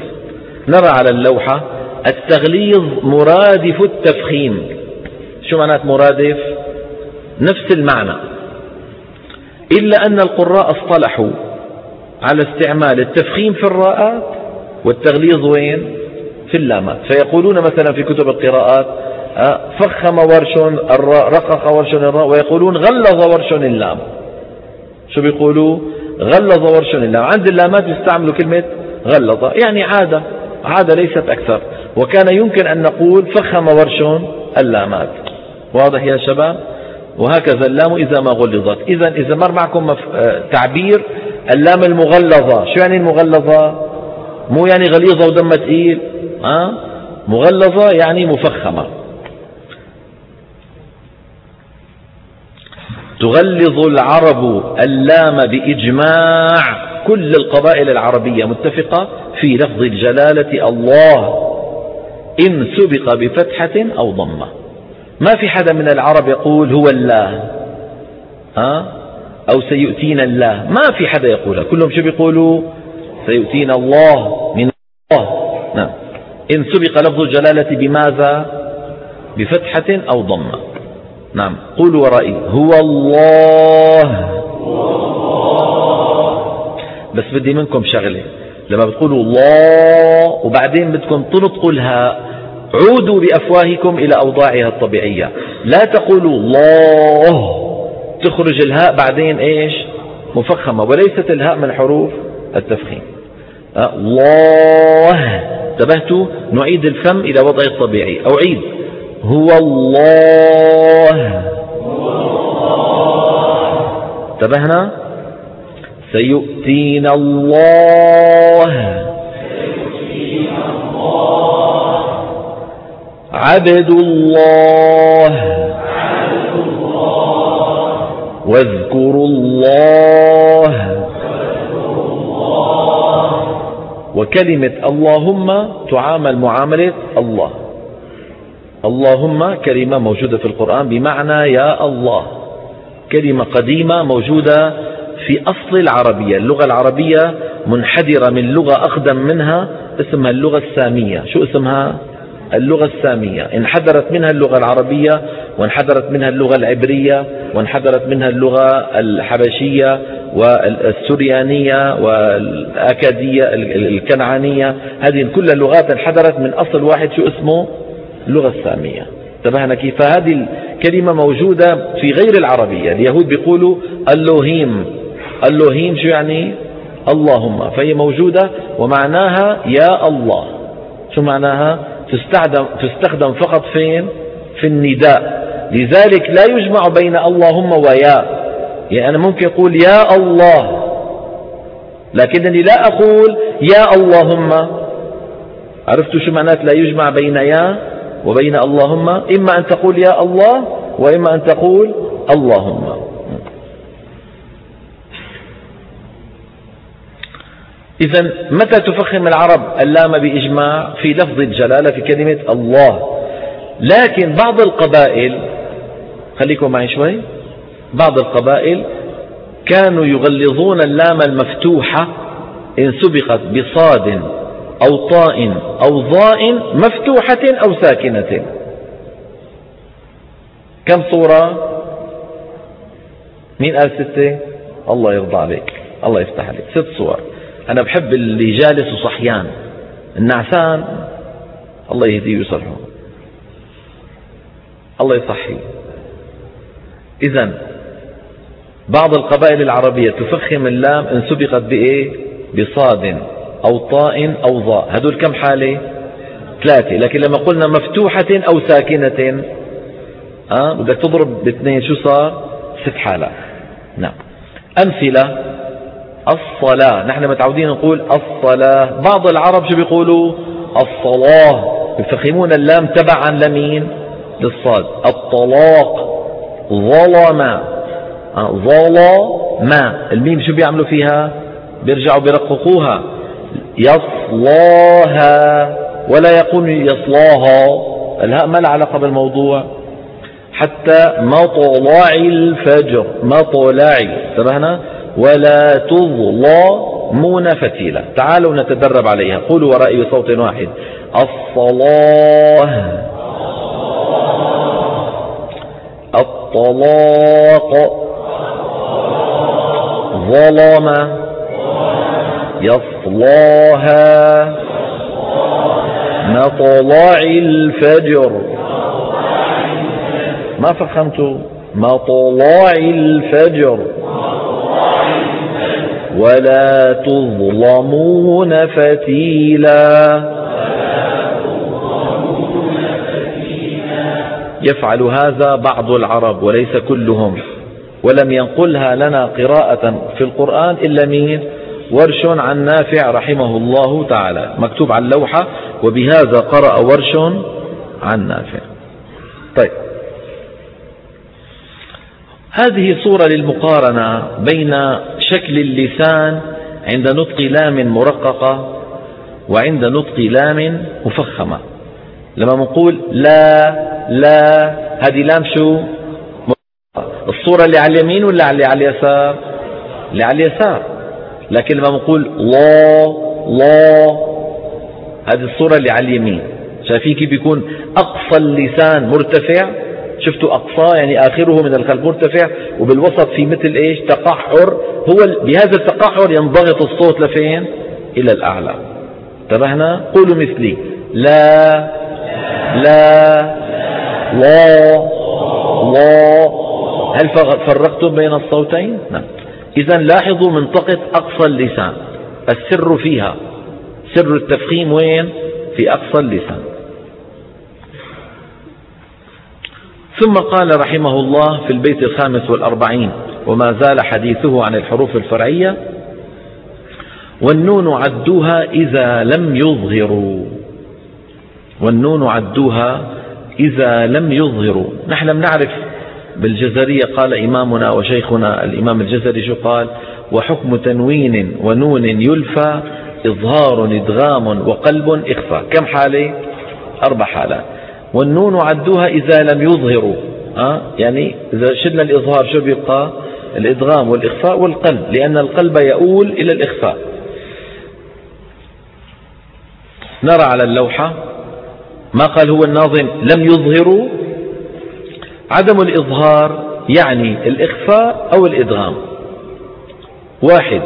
نرى على اللوحة التغليظ مرادف التفخيم. شو معنات مرادف؟ نفس المعنى. إلا أن القراء اصطلحوا على استعمال التفخيم في الراءات والتغليظ وين؟ في اللامات. فيقولون مثلا في كتب القراءات آه، فخم ورش الراء رقق ورش الراء ويقولون غلظ ورش اللام. شو بيقولوا؟ غلظ ورش اللام. عند اللامات يستعملوا كلمة غلظ. يعني عادة عادة ليست أكثر. وكان يمكن أن نقول فخم ورش اللامات. واضح يا شباب؟ وهكذا اللام إذا ما غلظت. إذا إذا مر معكم آه، تعبير اللام المغلظة. شو يعني المغلظة؟ مو يعني غليظة ودم تقيل ها؟ مغلظة يعني مفخمة. تغلظ العرب اللام بإجماع كل القبائل العربية متفقة في لفظ الجلالة الله. إن سبق بفتحة أو ضمة. ما في حدا من العرب يقول هو الله. ها؟ أو سيؤتينا الله. ما في حدا يقولها. كلهم شو بيقولوا؟ سيؤتينا الله من الله. نعم. إن سبق لفظ الجلالة بماذا؟ بفتحة أو ضمة. نعم. قولوا ورائي. هو الله. بس بدي منكم شغلة. لما بتقولوا الله وبعدين بدكم تنطقوا الهاء عودوا بأفواهكم إلى أوضاعها الطبيعية. لا تقولوا الله. تخرج الهاء بعدين إيش؟ مفخمة وليست الهاء من حروف التفخيم. الله. انتبهتوا؟ نعيد الفم إلى وضعه الطبيعي. أعيد. هو الله. انتبهنا؟ سيؤتينا الله. عبد الله. واذكروا الله. وكلمة اللهم تعامل معاملة الله. اللهم كلمة موجودة في القرآن بمعنى يا الله. كلمة قديمة موجودة في أصل العربية. اللغة العربية منحدرة من لغة أقدم منها اسمها اللغة السامية. شو اسمها؟ اللغة السامية. انحدرت منها اللغة العربية وانحدرت منها اللغة العبرية وانحدرت منها اللغة الحبشية والسريانية والأكادية الكنعانية. هذه كل اللغات انحدرت من أصل واحد. شو اسمه؟ اللغة السامية. انتبهنا كيف؟ فهذه الكلمة موجودة في غير العربية. اليهود بيقولوا اللوهيم. اللوهيم شو يعني؟ اللهم. فهي موجودة ومعناها يا الله. شو معناها؟ تستخدم, تستخدم فقط فين؟ في النداء. لذلك لا يجمع بين اللهم ويا. يعني أنا ممكن أقول يا الله. لكنني لا أقول يا اللهم. عرفتوا شو معنات لا يجمع بين يا وبين اللهم؟ إما أن تقول يا الله وإما أن تقول اللهم. إذا متى تفخم العرب اللام بإجماع في لفظ الجلالة في كلمة الله؟ لكن بعض القبائل خليكم معي شوي بعض القبائل كانوا يغلظون اللام المفتوحة إن سبقت بصاد أو طاء أو ضاء مفتوحة أو ساكنة. كم صورة؟ مين قال ستة؟ الله يرضى عليك. الله يفتح عليك. ست صور. أنا بحب اللي جالس وصحيان. النعسان الله يهديه ويصلحه. الله يصحي إذا بعض القبائل العربية تفخم اللام إن سبقت بإيه؟ بصاد أو طاء أو ضاء هدول كم حالة؟ ثلاثة. لكن لما قلنا مفتوحة أو ساكنة أه؟ بدك تضرب باثنين. شو صار؟ ست حالات. نعم. أمثلة. الصلاة. نحن متعودين نقول الصلاة. بعض العرب شو بيقولوا؟ الصلاة. يفخمون اللام تبعا لمين؟ للصاد. الطلاق. ظلم. آه، ظلم. الميم شو بيعملوا فيها؟ بيرجعوا بيرققوها. يصلاها ولا يقول يصلاها. الهاء ما لها علاقة بالموضوع. حتى مطلع الفجر. مطلع. انتبهنا ولا تظلمون فتيلة تعالوا نتدرب عليها. قولوا ورائي بصوت واحد. الصلاة. الطلاق. ظلم يصلاها. مطلع الفجر. ما فخمتوا مطلع الفجر. ولا تظلمون فتيلا. يفعل هذا بعض العرب وليس كلهم. ولم ينقلها لنا قراءة في القرآن إلا مين؟ ورش عن نافع رحمه الله تعالى. مكتوب على اللوحة وبهذا قرأ ورش عن نافع. طيب. هذه صورة للمقارنة بين شكل اللسان عند نطق لام مرققة وعند نطق لام مفخمة. لما نقول لا لا هذه لام شو؟ الصورة اللي على اليمين ولا اللي على اليسار؟ اللي على اليسار. لكن لما نقول الله الله هذه الصورة اللي على اليمين. شايفين كيف بيكون أقصى اللسان مرتفع؟ شفتوا أقصى يعني آخره من الخلف مرتفع وبالوسط في مثل إيش؟ تقحر هو بهذا التقحر ينضغط الصوت لفين؟ إلى الأعلى. انتبهنا؟ قولوا مثلي. لا لا لا لا. هل فرقتم بين الصوتين؟ نعم. إذا لاحظوا منطقة أقصى اللسان. السر فيها. سر التفخيم وين؟ في أقصى اللسان. ثم قال رحمه الله في البيت الخامس والأربعين وما زال حديثه عن الحروف الفرعية والنون عدوها إذا لم يظهروا. والنون عدوها إذا لم يظهروا. نحن لم نعرف بالجزرية قال إمامنا وشيخنا الإمام الجزري شو قال؟ وحكم تنوين ونون يلفى إظهار إدغام وقلب إخفاء كم حالة؟ أربع حالات. والنون عدوها إذا لم يظهروا. أه؟ يعني إذا شلنا الإظهار شو بيبقى؟ الإدغام والإخفاء والقلب لأن القلب يؤول إلى الإخفاء. نرى على اللوحة ما قال هو الناظم لم يظهروا. عدم الإظهار يعني الإخفاء أو الإدغام. واحد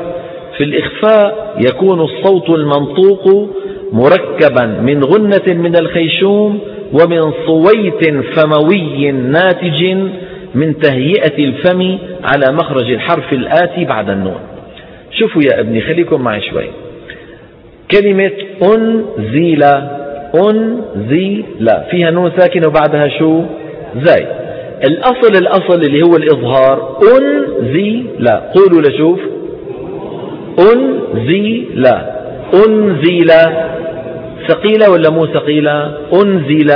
في الإخفاء يكون الصوت المنطوق مركبا من غنة من الخيشوم ومن صويت فموي ناتج من تهيئة الفم على مخرج الحرف الآتي بعد النون. شوفوا يا ابني خليكم معي شوي. كلمة أنزل أنزل فيها نون ساكنة وبعدها شو؟ زاي. الأصل الأصل اللي هو الإظهار. أنزل قولوا لشوف. أنزل أنزل ثقيلة ولا مو ثقيلة؟ أنزل.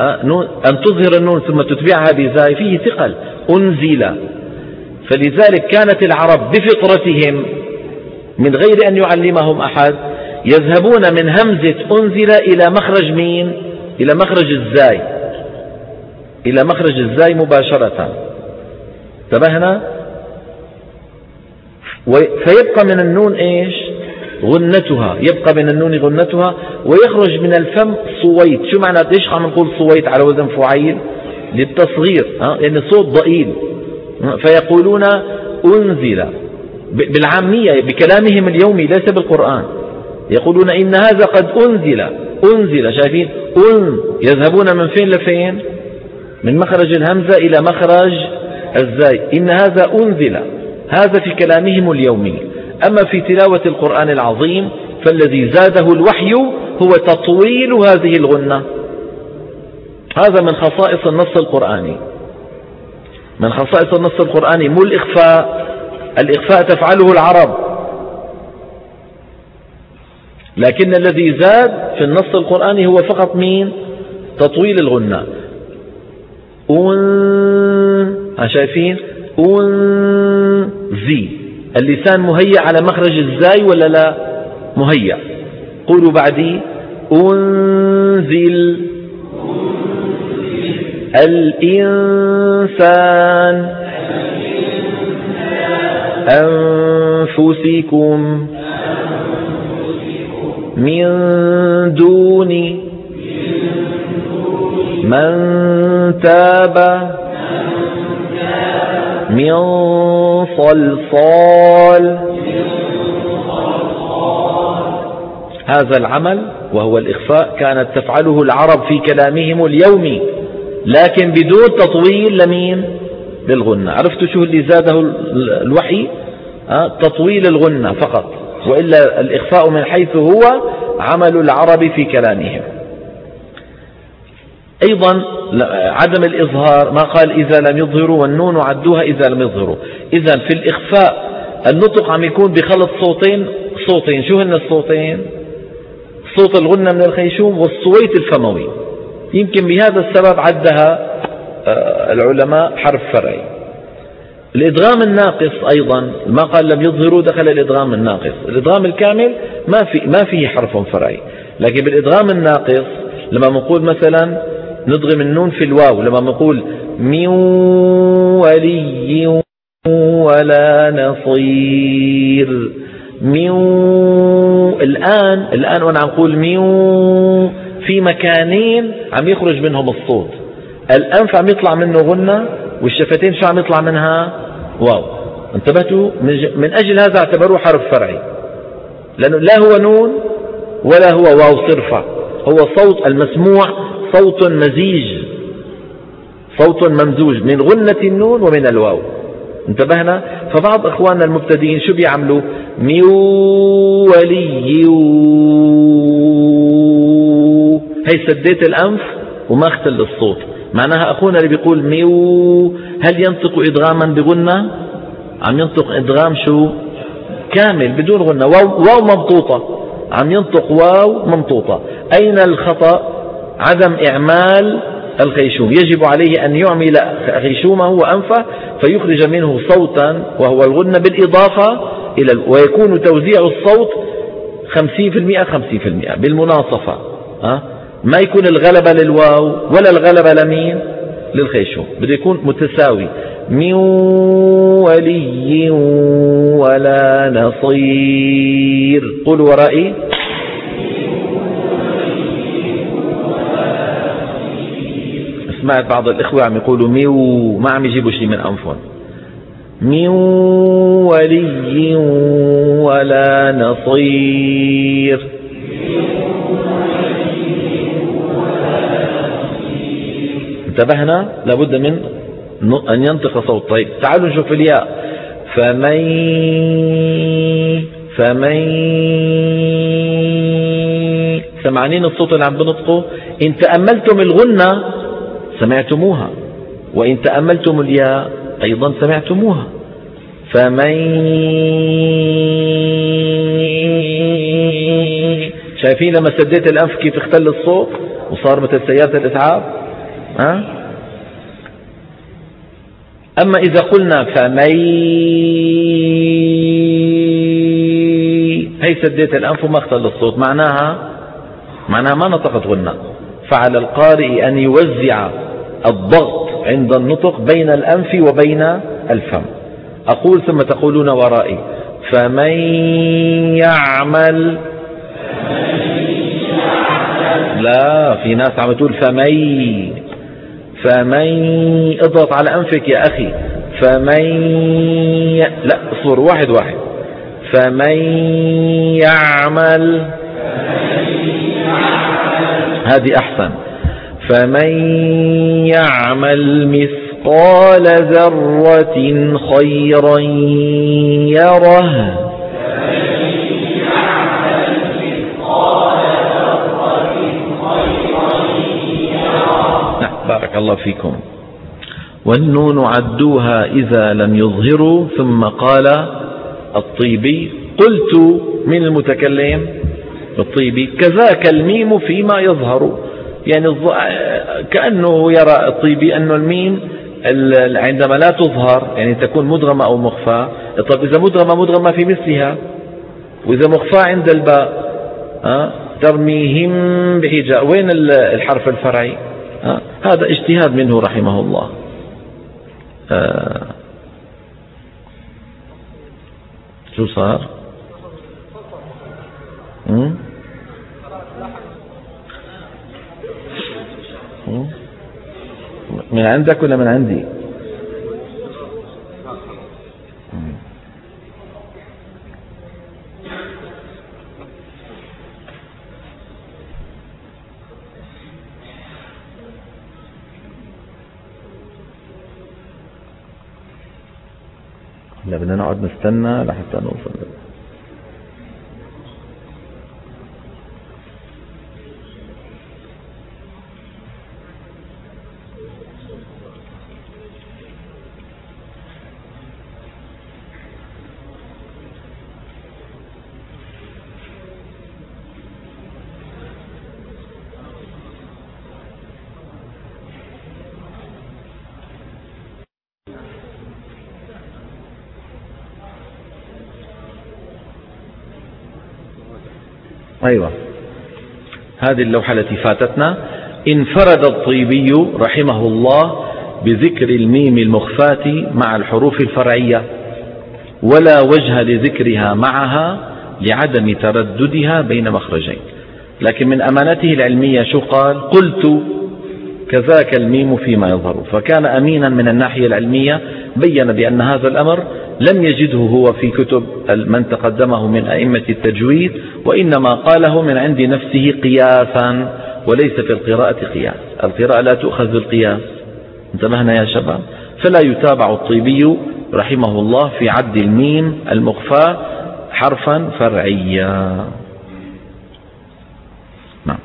أه أن تظهر النون ثم تتبعها بزاي فيه ثقل. أنزل. فلذلك كانت العرب بفطرتهم من غير أن يعلمهم أحد يذهبون من همزة أنزل إلى مخرج مين إلى مخرج الزاي. إلى مخرج الزاي مباشرة. انتبهنا؟ فيبقى من النون إيش؟ غنتها يبقى من النون غنتها ويخرج من الفم صويت. شو معنى إيش عم نقول صويت على وزن فعيل؟ للتصغير لأن صوت ضئيل. فيقولون أنزل. بالعامية بكلامهم اليومي ليس بالقرآن. يقولون إن هذا قد أنزل. أنزل شايفين؟ أن. يذهبون من فين لفين؟ من مخرج الهمزة إلى مخرج الزاي. إن هذا أنزل. هذا في كلامهم اليومي. أما في تلاوة القرآن العظيم فالذي زاده الوحي هو تطويل هذه الغنة. هذا من خصائص النص القرآني. من خصائص النص القرآني مو الإخفاء. الإخفاء تفعله العرب. لكن الذي زاد في النص القرآني هو فقط مين؟ تطويل الغنة. أن شايفين؟ أنزي اللسان مهيأ على مخرج الزاي ولا لا؟ مهيأ. قولوا بعدي. أنزل. الإنسان. أنفسكم. من دون. من تاب. من صلصال. هذا العمل وهو الإخفاء كانت تفعله العرب في كلامهم اليومي لكن بدون تطويل لمين؟ للغنة. عرفتوا شو اللي زاده الوحي؟ أه؟ تطويل الغنة فقط وإلا الإخفاء من حيث هو عمل العرب في كلامهم. أيضا عدم الإظهار ما قال إذا لم يظهروا والنون عدوها إذا لم يظهروا. إذا في الإخفاء النطق عم يكون بخلط صوتين صوتين شو هن الصوتين؟ صوت الغنة من الخيشوم والصويت الفموي. يمكن بهذا السبب عدها آه، العلماء حرف فرعي. الإدغام الناقص أيضا ما قال لم يظهروا دخل الإدغام الناقص. الإدغام الكامل ما في ما فيه حرف فرعي. لكن بالإدغام الناقص لما نقول مثلا نضغم النون في الواو لما نقول من ولي ولا نصير. من الآن الآن وأنا عم أقول من في مكانين عم يخرج منهم الصوت. الأنف عم يطلع منه غنة والشفتين شو عم يطلع منها؟ واو. انتبهتوا؟ من أجل هذا اعتبروه حرف فرعي. لأنه لا هو نون ولا هو واو صرفة. هو صوت المسموع صوت مزيج صوت ممزوج من غنة النون ومن الواو. انتبهنا؟ فبعض إخواننا المبتدئين شو بيعملوا؟ ميو ولي هي سديت الأنف وما اختل الصوت. معناها أخونا اللي بيقول ميو هل ينطق إدغاما بغنة؟ عم ينطق إدغام شو؟ كامل بدون غنة. واو, واو ممطوطة. عم ينطق واو ممطوطة. أين الخطأ؟ عدم إعمال الخيشوم. يجب عليه أن يعمل خيشومه وأنفه فيخرج منه صوتا وهو الغنة بالإضافة إلى ويكون توزيع الصوت خمسين في المئة خمسين في المئة بالمناصفة أه؟ ما يكون الغلبة للواو ولا الغلبة لمين؟ للخيشوم. بده يكون متساوي. من ولي ولا نصير. قل ورائي. سمعت بعض الإخوة عم يقولوا ميو ما عم يجيبوا شيء من أنفهم. من ولي ولا نصير. انتبهنا؟ لابد من أن ينطق صوت. طيب تعالوا نشوف الياء. فمن فمن سمعانين الصوت اللي عم بنطقه. إن تأملتم الغنة سمعتموها. وإن تأملتم الياء أيضا سمعتموها. فمن شايفين لما سديت الأنف كيف اختل الصوت وصار مثل سيارة الإسعاف؟ ها؟ أما إذا قلنا فمن هي سديت الأنف وما اختل الصوت معناها معناها ما نطقت غنى فعلى القارئ أن يوزع الضغط عند النطق بين الأنف وبين الفم. أقول ثم تقولون ورائي. فمن يعمل لا في ناس عم تقول فمن فمن اضغط على أنفك يا أخي. فمن. لا صور واحد واحد. فمن يعمل هذه أحسن. فمن يعمل مثقال ذرة خيرا يره نعم، بارك الله فيكم. والنون عدوها إذا لم يظهروا ثم قال الطيبي قلت من المتكلم الطيبي كذاك الميم فيما يظهر. يعني كأنه يرى الطيبي أن الميم عندما لا تظهر يعني تكون مدغمة أو مخفى. طب إذا مدغمة مدغمة في مثلها. وإذا مخفى عند الباء؟ ترميهم بحجاء وين الحرف الفرعي؟ هذا اجتهاد منه رحمه الله. أه. شو صار؟ من عندك ولا من عندي؟ لا بدنا نقعد نستنى لحتى نوصل. أيوة. هذه اللوحة التي فاتتنا. انفرد الطيبي رحمه الله بذكر الميم المخفاة مع الحروف الفرعية ولا وجه لذكرها معها لعدم ترددها بين مخرجين. لكن من أمانته العلمية شو قال؟ قلت كذاك الميم فيما يظهر فكان أمينا من الناحية العلمية بين بأن هذا الأمر لم يجده هو في كتب من تقدمه من أئمة التجويد وإنما قاله من عند نفسه قياسا وليس في القراءة قياس. القراءة لا تؤخذ بالقياس. انتبهنا يا شباب. فلا يتابع الطيبي رحمه الله في عد الميم المخفى حرفا فرعيا نعم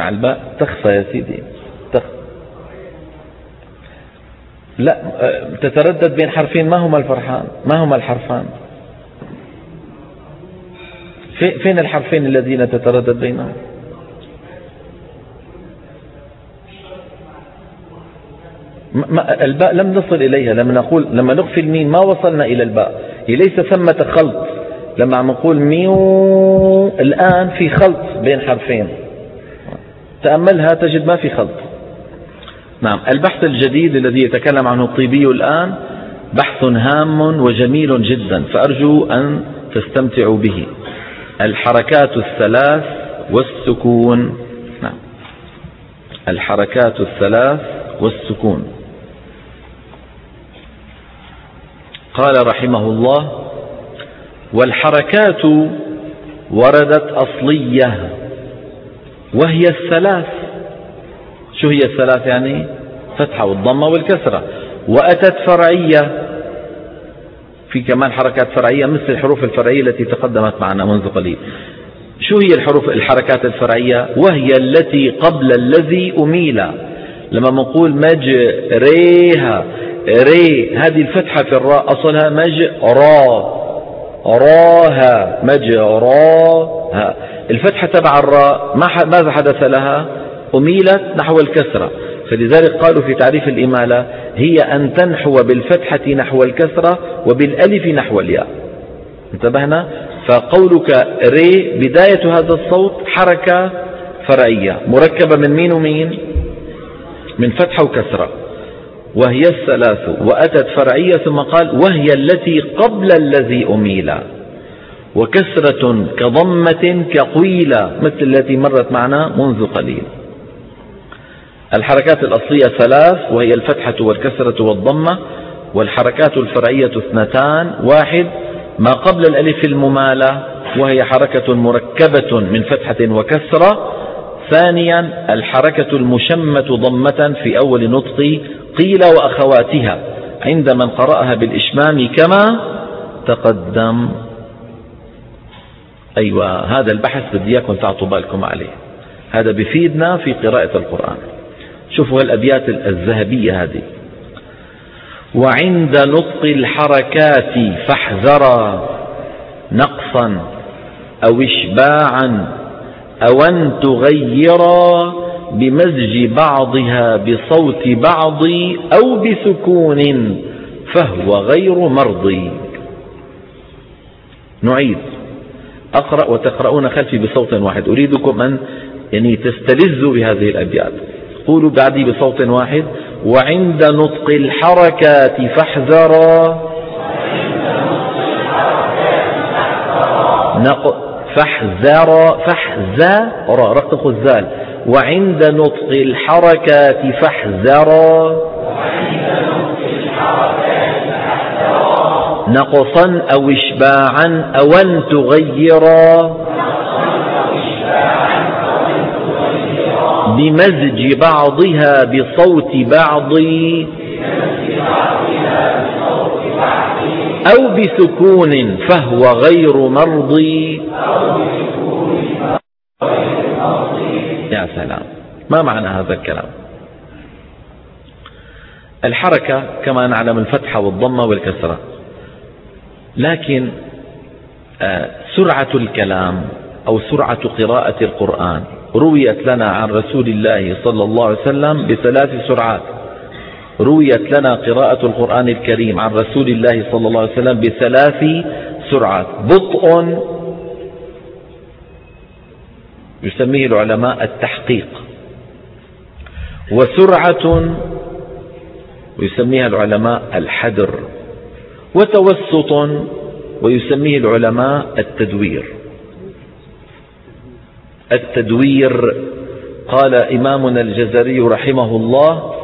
مع الباء تخفى يا سيدي. تخ... لا تتردد بين حرفين. ما هما الفرحان؟ ما هما الحرفان؟ فين الحرفين الذين تتردد بينهم؟ الباء لم نصل إليها. لما نقول لما نخفي الميم ما وصلنا إلى الباء. هي ليس ثمة خلط. لما عم نقول ميو الآن في خلط بين حرفين. تأملها تجد ما في خلط. نعم البحث الجديد الذي يتكلم عنه الطيبي الآن بحث هام وجميل جدا فأرجو أن تستمتعوا به. الحركات الثلاث والسكون. نعم. الحركات الثلاث والسكون. قال رحمه الله والحركات وردت أصلية وهي الثلاث. شو هي الثلاث يعني؟ فتحة والضمة والكسرة. وأتت فرعية. في كمان حركات فرعية مثل الحروف الفرعية التي تقدمت معنا منذ قليل. شو هي الحروف الحركات الفرعية؟ وهي التي قبل الذي أميل. لما نقول مج ريها ري هذه الفتحة في الراء أصلها مج را. راها مج راها. الفتحة تبع الراء ماذا حدث لها؟ أميلت نحو الكسرة. فلذلك قالوا في تعريف الإمالة هي أن تنحو بالفتحة نحو الكسرة وبالألف نحو الياء. انتبهنا؟ فقولك ري بداية هذا الصوت حركة فرعية مركبة من مين ومين؟ من فتحة وكسرة. وهي الثلاث وأتت فرعية ثم قال وهي التي قبل الذي أميل. وكسرة كضمة كقيلة مثل التي مرت معنا منذ قليل. الحركات الأصلية ثلاث وهي الفتحة والكسرة والضمة والحركات الفرعية اثنتان واحد. ما قبل الألف الممالة وهي حركة مركبة من فتحة وكسرة. ثانيا الحركة المشمة ضمة في أول نطق قيل وأخواتها عند من قرأها بالإشمام كما تقدم. أيوة هذا البحث بدي إياكم تعطوا بالكم عليه. هذا بفيدنا في قراءة القرآن. شوفوا الأبيات الذهبية هذه. وعند نطق الحركات فاحذرا نقصا أو إشباعا أو أن تغيرا بمزج بعضها بصوت بعض أو بسكون فهو غير مرضي. نعيد. أقرأ وتقرؤون خلفي بصوت واحد. أريدكم أن يعني تستلذوا بهذه الأبيات. قولوا بعدي بصوت واحد. وعند نطق الحركات فاحذرا. فاحذر فاحذر رقق الزال. وعند نطق الحركات فاحذرا. نقصا أو إشباعا أو أن تغيرا. بمزج بعضها بصوت بعض. أو بسكون فهو غير مرضي يا سلام ما معنى هذا الكلام؟ الحركة كما نعلم الفتحة والضمة والكسرة. لكن آه، سرعة الكلام أو سرعة قراءة القرآن رويت لنا عن رسول الله صلى الله عليه وسلم بثلاث سرعات. رويت لنا قراءة القرآن الكريم عن رسول الله صلى الله عليه وسلم بثلاث سرعات. بطء يسميه العلماء التحقيق. وسرعة ويسميها العلماء الحدر. وتوسط ويسميه العلماء التدوير. التدوير قال إمامنا الجزري رحمه الله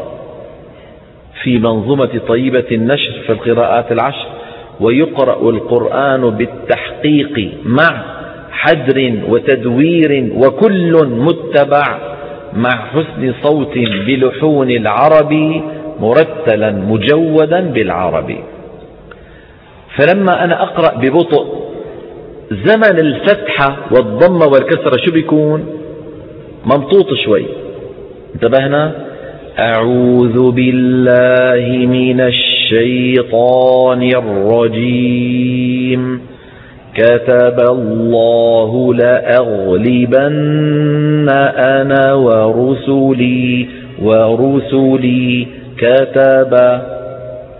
في منظومة طيبة النشر في القراءات العشر ويقرأ القرآن بالتحقيق مع حدر وتدوير وكل متبع مع حسن صوت بلحون العرب مرتلا مجودا بالعربي. فلما أنا أقرأ ببطء زمن الفتحة والضمة والكسرة شو بيكون؟ ممطوط شوي. انتبهنا أعوذ بالله من الشيطان الرجيم. كتب الله لأغلبن أنا ورسلي ورسلي كتب.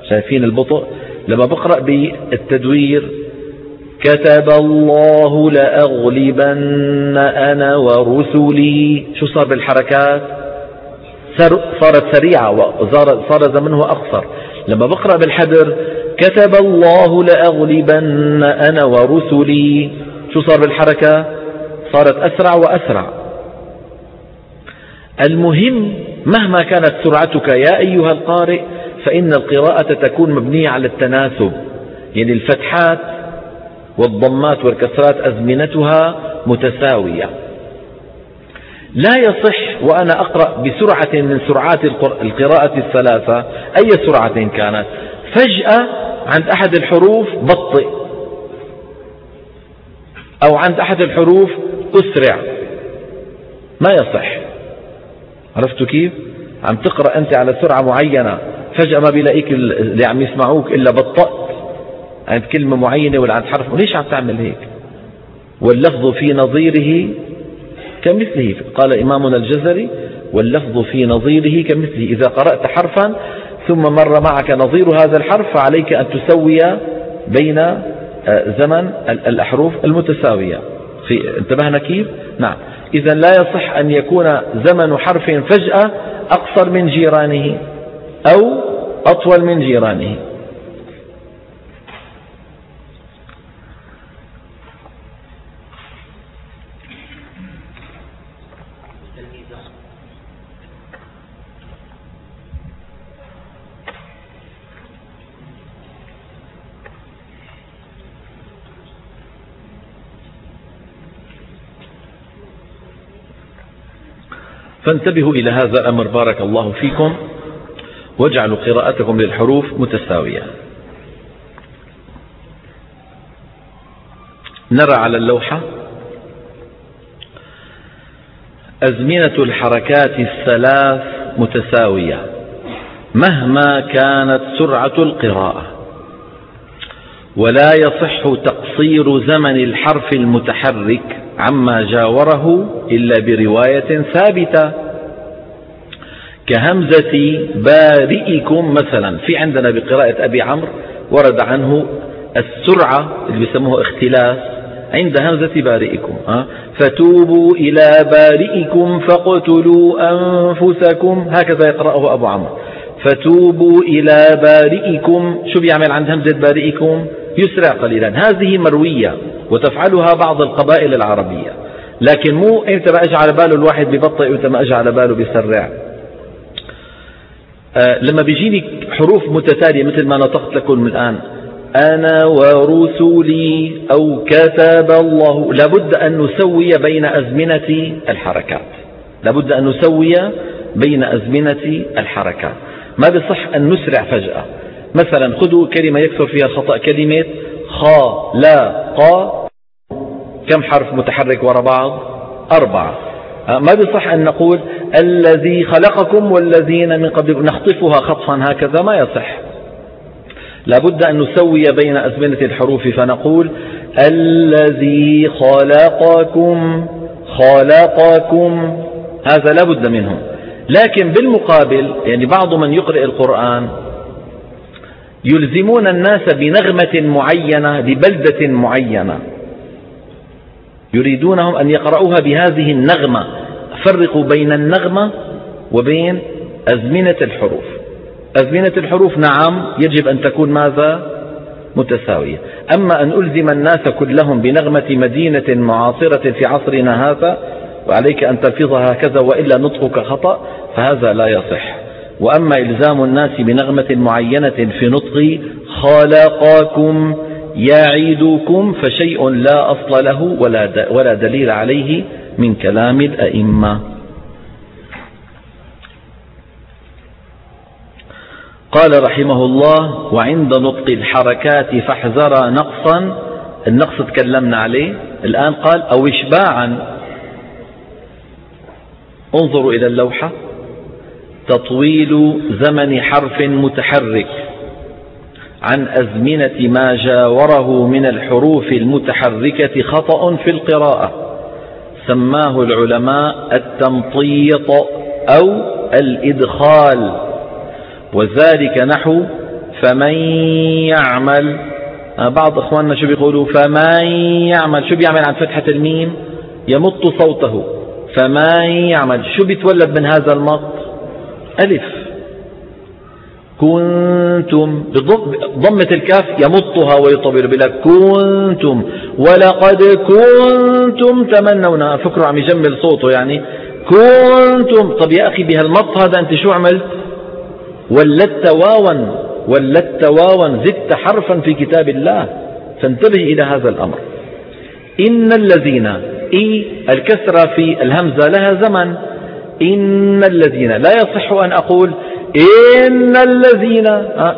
شايفين البطء؟ لما بقرأ بالتدوير كتب الله لأغلبن أنا ورسلي. شو صار بالحركات؟ صارت سريعة وصار زمنه أقصر. لما بقرأ بالحدر كتب الله لأغلبن أنا ورسلي. شو صار بالحركة؟ صارت أسرع وأسرع. المهم مهما كانت سرعتك يا أيها القارئ فإن القراءة تكون مبنية على التناسب يعني الفتحات والضمات والكسرات أزمنتها متساوية. لا يصح وأنا أقرأ بسرعة من سرعات القراءة الثلاثة. أي سرعة كانت؟ فجأة عند أحد الحروف بطئ. أو عند أحد الحروف أسرع. ما يصح. عرفتوا كيف؟ عم تقرأ أنت على سرعة معينة. فجأة ما بيلاقيك اللي عم يسمعوك إلا بطأت عند كلمة معينة ولا عند حرف ليش عم تعمل هيك؟ واللفظ في نظيره كمثله. قال إمامنا الجزري واللفظ في نظيره كمثله. إذا قرأت حرفا ثم مر معك نظير هذا الحرف فعليك أن تسوي بين آه، زمن الأحرف المتساوية. في انتبهنا كيف؟ نعم. إذا لا يصح أن يكون زمن حرف فجأة أقصر من جيرانه أو أطول من جيرانه. فانتبهوا إلى هذا الأمر بارك الله فيكم. واجعلوا قراءتكم للحروف متساوية. نرى على اللوحة أزمنة الحركات الثلاث متساوية مهما كانت سرعة القراءة ولا يصح تقصير زمن الحرف المتحرك عما جاوره إلا برواية ثابتة. كهمزة بارئكم مثلا. في عندنا بقراءة أبي عمرو ورد عنه السرعة اللي بيسموه اختلاس عند همزة بارئكم فتوبوا إلى بارئكم فاقتلوا أنفسكم. هكذا يقرأه أبو عمرو. فتوبوا إلى بارئكم. شو بيعمل عند همزة بارئكم؟ يسرع قليلا. هذه مروية وتفعلها بعض القبائل العربية. لكن مو إمتى ما اجى على باله الواحد ببطئ وامتى ما اجى على باله بيسرع. لما بيجيني حروف متتالية مثل ما نطقت لكم الآن أنا ورسلي أو كتب الله. لابد أن نسوي بين أزمنة الحركات. لابد أن نسوي بين أزمنة الحركات. ما بصح أن نسرع فجأة. مثلا خذوا كلمة يكثر فيها الخطأ كلمة خا لا قا كم حرف متحرك وراء بعض؟ أربعة. ما بصح أن نقول الذي خلقكم والذين من قبل نخطفها خطفا هكذا ما يصح. لابد أن نسوي بين أزمنة الحروف فنقول الذي خلقكم خلقكم هذا لا بد منه. لكن بالمقابل يعني بعض من يقرأ القرآن يلزمون الناس بنغمة معينة لبلدة معينة. يريدونهم أن يقرأوها بهذه النغمة. فرقوا بين النغمة وبين أزمنة الحروف. أزمنة الحروف نعم يجب أن تكون ماذا؟ متساوية. أما أن ألزم الناس كلهم بنغمة مدينة معاصرة في عصرنا هذا وعليك أن تلفظها هكذا وإلا نطقك خطأ فهذا لا يصح. وأما إلزام الناس بنغمة معينة في نطق خلقكم يعيدكم فشيء لا أصل له ولا, ولا دليل عليه من كلام الأئمة. قال رحمه الله وعند نطق الحركات فاحذر نقصا. النقص تكلمنا عليه. الآن قال أو إشباعا. انظروا إلى اللوحة. تطويل زمن حرف متحرك. عن أزمنة ما جاوره من الحروف المتحركة خطأ في القراءة. سماه العلماء التمطيط أو الإدخال. وذلك نحو فمن يعمل. آه، بعض إخواننا شو بيقولوا؟ فمن يعمل. شو بيعمل عن فتحة الميم؟ يمط صوته. فمن يعمل. شو بيتولد من هذا المط؟ ألف. كنتم بضمة الكاف يمطها ويطبر بلا كنتم. ولقد كنتم تمنون. فكروا عم يجمل صوته يعني. كنتم. طب يا أخي بهالمط هذا أنت شو عملت؟ ولدت واوا. ولدت واوا. زدت حرفا في كتاب الله. فانتبه إلى هذا الأمر. إن الذين إي الكسرة في الهمزة لها زمن. إن الذين لا يصح أن أقول إن الذين آه،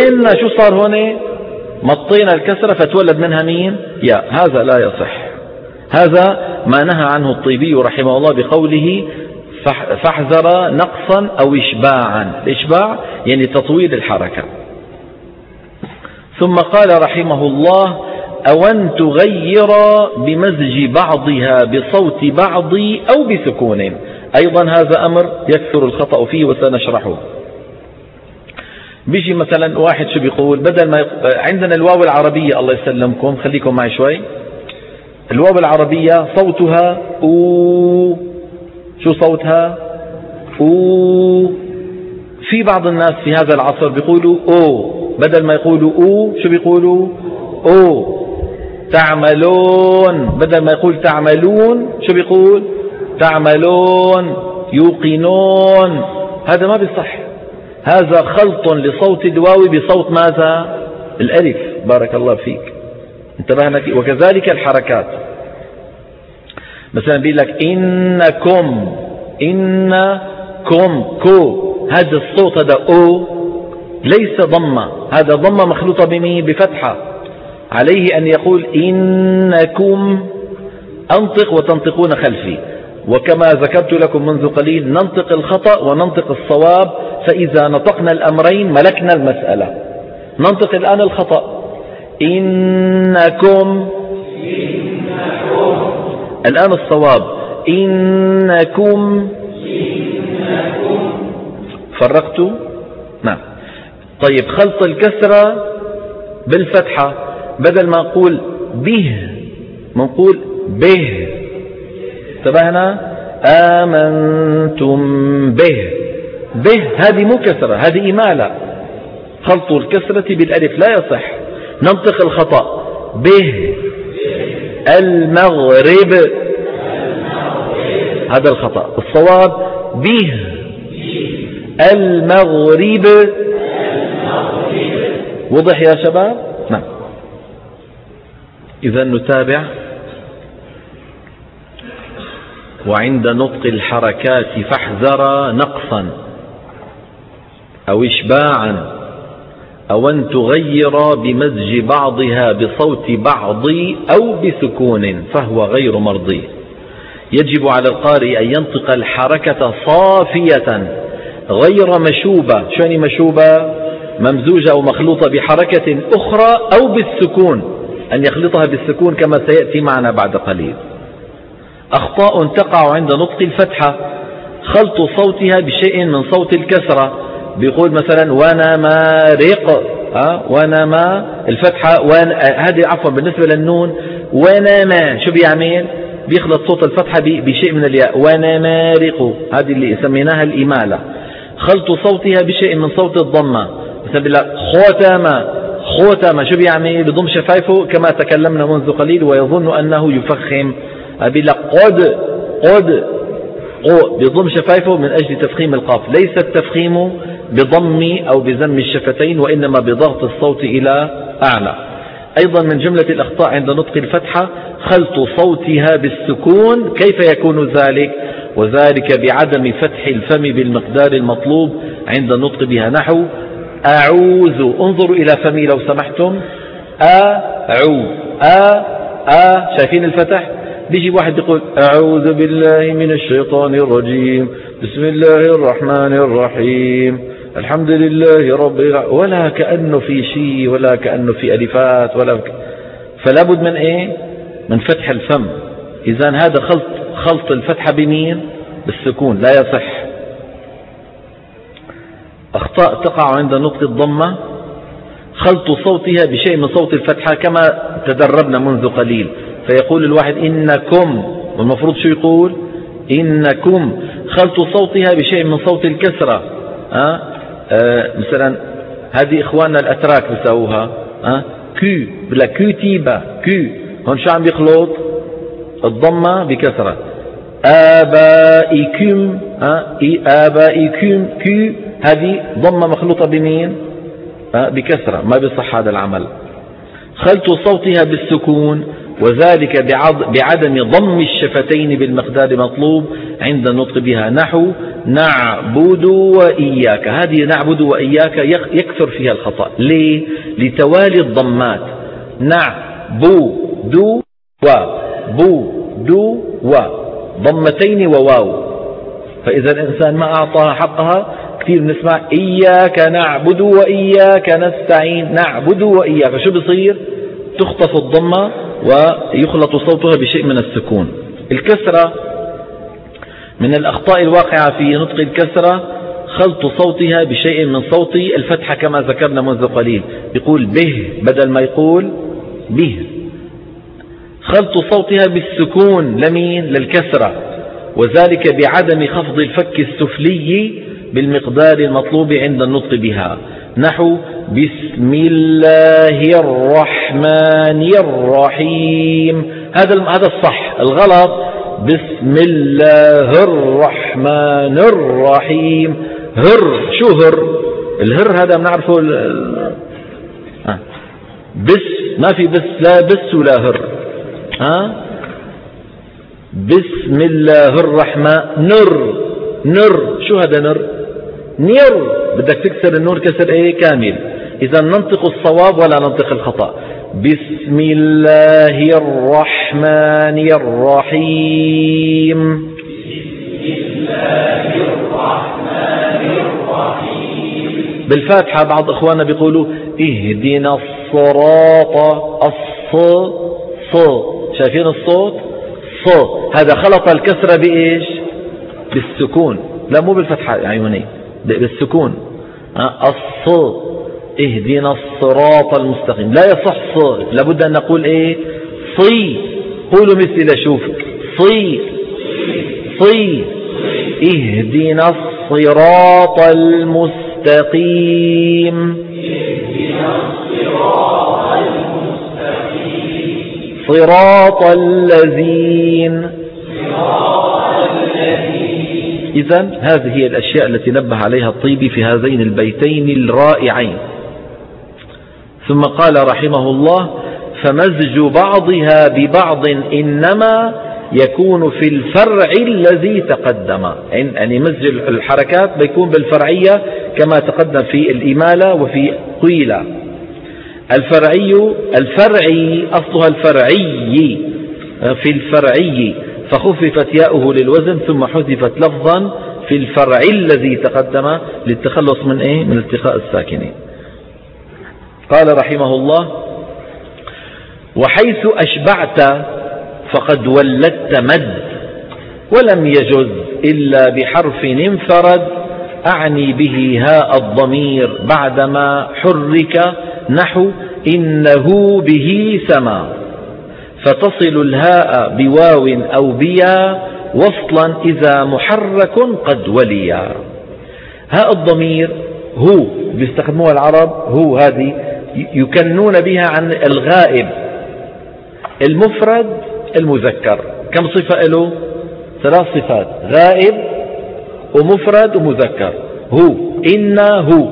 إن شو صار هون؟ مطينا الكسرة فتولد منها مين؟ يا هذا لا يصح. هذا ما نهى عنه الطيبي رحمه الله بقوله فاحذر نقصا أو إشباعا. الإشباع يعني تطويل الحركة. ثم قال رحمه الله أو أن تغير بمزج بعضها بصوت بعض أو بسكون. أيضا هذا أمر يكثر الخطأ فيه وسنشرحه. بيجي مثلا واحد شو بيقول بدل ما عندنا الواو العربية الله يسلمكم خليكم معي شوي. الواو العربية صوتها أو شو صوتها؟ أو. في بعض الناس في هذا العصر بيقولوا أو بدل ما يقولوا أو شو بيقولوا؟ أو. تعملون بدل ما يقول تعملون شو بيقول؟ تعملون يوقنون. هذا ما بيصح. هذا خلط لصوت الواو بصوت ماذا؟ الألف. بارك الله فيك. انتبهنا وكذلك الحركات. مثلا بيقول لك إنكم إنكم كو. هذا الصوت هذا أو. ليس ضمة. هذا ضمة مخلوطة بمين بفتحة. عليه أن يقول إنكم أنطق وتنطقون خلفي. وكما ذكرت لكم منذ قليل ننطق الخطأ وننطق الصواب فإذا نطقنا الأمرين ملكنا المسألة. ننطق الآن الخطأ. إنكم الآن الصواب. إنكم فرقت؟ نعم. طيب خلط الكسرة بالفتحة. بدل ما نقول به نقول به. انتبهنا آمنتم به. به هذه مو كسرة هذه إمالة. خلط الكسرة بالألف لا يصح. ننطق الخطأ. به. المغرب. هذا الخطأ. الصواب به. المغرب. وضح يا شباب؟ نعم. إذا نتابع. وعند نطق الحركات فاحذر نقصا أو إشباعا أو أن تغير بمزج بعضها بصوت بعض أو بسكون فهو غير مرضي. يجب على القارئ أن ينطق الحركة صافية غير مشوبة. شو يعني مشوبة؟ ممزوجة أو مخلوطة بحركة أخرى أو بالسكون. أن يخلطها بالسكون كما سيأتي معنا بعد قليل. أخطاء تقع عند نطق الفتحة خلط صوتها بشيء من صوت الكسرة. بيقول مثلا ونمارق ها؟ ونما الفتحة ون... هذه عفوا بالنسبة للنون ونما شو بيعمل؟ بيخلط صوت الفتحة بشيء من الياء ونمارق هذه اللي سميناها الإمالة. خلط صوتها بشيء من صوت الضمة. مثلا بيقول لك ختم ختم. شو بيعمل؟ بضم شفايفه كما تكلمنا منذ قليل ويظن أنه يفخم. بيقول لك قد قد بضم شفايفه من أجل تفخيم القاف. ليس التفخيم بضم أو بزم الشفتين وإنما بضغط الصوت إلى أعلى. أيضا من جملة الأخطاء عند نطق الفتحة خلط صوتها بالسكون كيف يكون ذلك؟ وذلك بعدم فتح الفم بالمقدار المطلوب عند النطق بها نحو. أعوذ انظروا إلى فمي لو سمحتم. أعوذ أ أ شايفين الفتح؟ بيجي واحد يقول أعوذ بالله من الشيطان الرجيم بسم الله الرحمن الرحيم الحمد لله رب ولا كأنه في شيء ولا كأنه في ألفات ولا فلا بد من إيه؟ من فتح الفم. إذا هذا خلط خلط الفتحة بمين؟ بالسكون لا يصح. أخطاء تقع عند نطق الضمة خلط صوتها بشيء من صوت الفتحة كما تدربنا منذ قليل. فيقول الواحد إنكم والمفروض شو يقول؟ إنكم. خلط صوتها بشيء من صوت الكسرة. أه؟ أه مثلا هذه إخواننا الأتراك بيسووها أه؟ كو بلا كوتيبا كو. هون شو عم بيخلط؟ الضمة بكسرة. آبائكم؟ آبائكم. كو. هذه ضمة مخلوطة بمين؟ بكسرة. ما بيصح هذا العمل. خلط صوتها بالسكون. وذلك بعدم ضم الشفتين بالمقدار مطلوب عند النطق بها. نحو نعبد وإياك. هذه نعبد وإياك يكثر فيها الخطأ. ليه؟ لتوالي الضمات. نعبو دو و. بو دو و. ضمتين وواو. فإذا الإنسان ما أعطاها حقها كثير بنسمع إياك نعبد وإياك نستعين. نعبد وإياك. شو بصير؟ تخطف الضمة ويخلط صوتها بشيء من السكون. الكسرة من الأخطاء الواقعة في نطق الكسرة خلط صوتها بشيء من صوت الفتحة كما ذكرنا منذ قليل. يقول به بدل ما يقول به. خلط صوتها بالسكون لمين للكسرة وذلك بعدم خفض الفك السفلي بالمقدار المطلوب عند النطق بها. نحو بسم الله الرحمن الرحيم هذا هذا الصح الغلط بسم الله الرحمن الرحيم هر شو هر؟ الهر هذا بنعرفه. بس ما في بس لا بس ولا هر ها؟ بسم الله الرحمن نر نر شو هذا نر؟ نير. بدك تكسر النور كسر إيه كامل. إذا ننطق الصواب ولا ننطق الخطأ. بسم الله الرحمن الرحيم. بسم الله الرحمن الرحيم بالفاتحة بعض إخواننا بيقولوا اهدنا الصراط الص ص. شايفين الصوت؟ ص. هذا خلط الكسرة بإيش؟ بالسكون. لا مو بالفتحة يا عيوني. بالسكون. الص اهدنا الصراط المستقيم. لا يصح ص لابد أن نقول إيه؟ صي. قولوا مثل شوف. صي. صي. اهدنا الصراط المستقيم. صراط الذين إذا هذه هي الأشياء التي نبه عليها الطيبي في هذين البيتين الرائعين. ثم قال رحمه الله فمزج بعضها ببعض إنما يكون في الفرع الذي تقدم. يعني مزج الحركات بيكون بالفرعية كما تقدم في الإمالة وفي قيلة الفرعي الفرعي أصلها الفرعي في الفرعي. فخففت ياؤه للوزن ثم حذفت لفظا في الفرع الذي تقدم للتخلص من إيه؟ من التقاء الساكنين قال رحمه الله وحيث أشبعت فقد ولدت مد ولم يجز إلا بحرف انفرد أعني به هاء الضمير بعدما حرك نحو إنه به سما. فتصل الهاء بواو أو بيا وصلا إذا محرك قد وليا. هاء الضمير هو بيستخدموها العرب هو هذه يكنون بها عن الغائب المفرد المذكر. كم صفة له؟ ثلاث صفات غائب ومفرد ومذكر. هو إنا هو.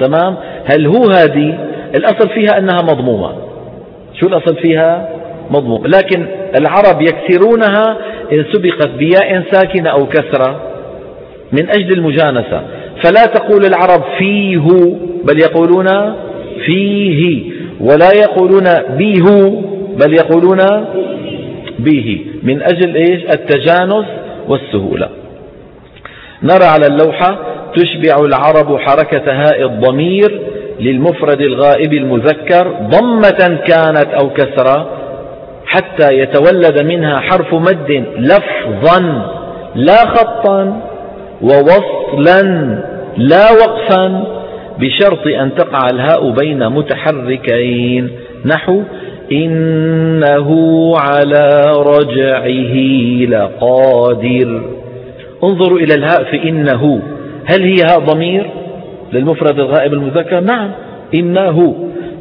تمام؟ هل هو هذه؟ الأصل فيها أنها مضمومة. شو الأصل فيها؟ مضمومة لكن العرب يكسرونها إن سبقت بياء ساكنة أو كسرة من أجل المجانسة. فلا تقول العرب فيه بل يقولون فيه ولا يقولون به بل يقولون به. من أجل إيش؟ التجانس والسهولة. نرى على اللوحة تشبع العرب حركة هاء الضمير للمفرد الغائب المذكر ضمة كانت أو كسرة حتى يتولد منها حرف مد لفظا لا خطا ووصلا لا وقفا بشرط أن تقع الهاء بين متحركين. نحو إنه على رجعه لقادر. انظروا إلى الهاء في إنه. هل هي هاء ضمير للمفرد الغائب المذكر؟ نعم إنه.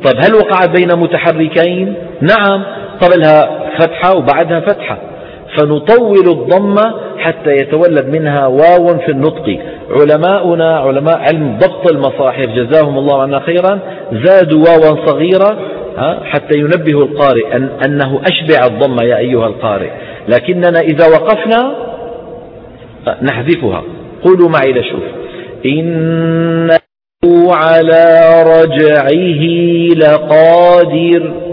طيب هل وقعت بين متحركين؟ نعم. قبلها فتحة وبعدها فتحة. فنطول الضمة حتى يتولد منها واو في النطق. علماؤنا علماء علم ضبط المصاحف جزاهم الله عنا خيرا زادوا واوا صغيرة حتى ينبه القارئ أن أنه أشبع الضمة يا أيها القارئ. لكننا إذا وقفنا نحذفها. قولوا معي لشوف. إنه على رجعه لقادر.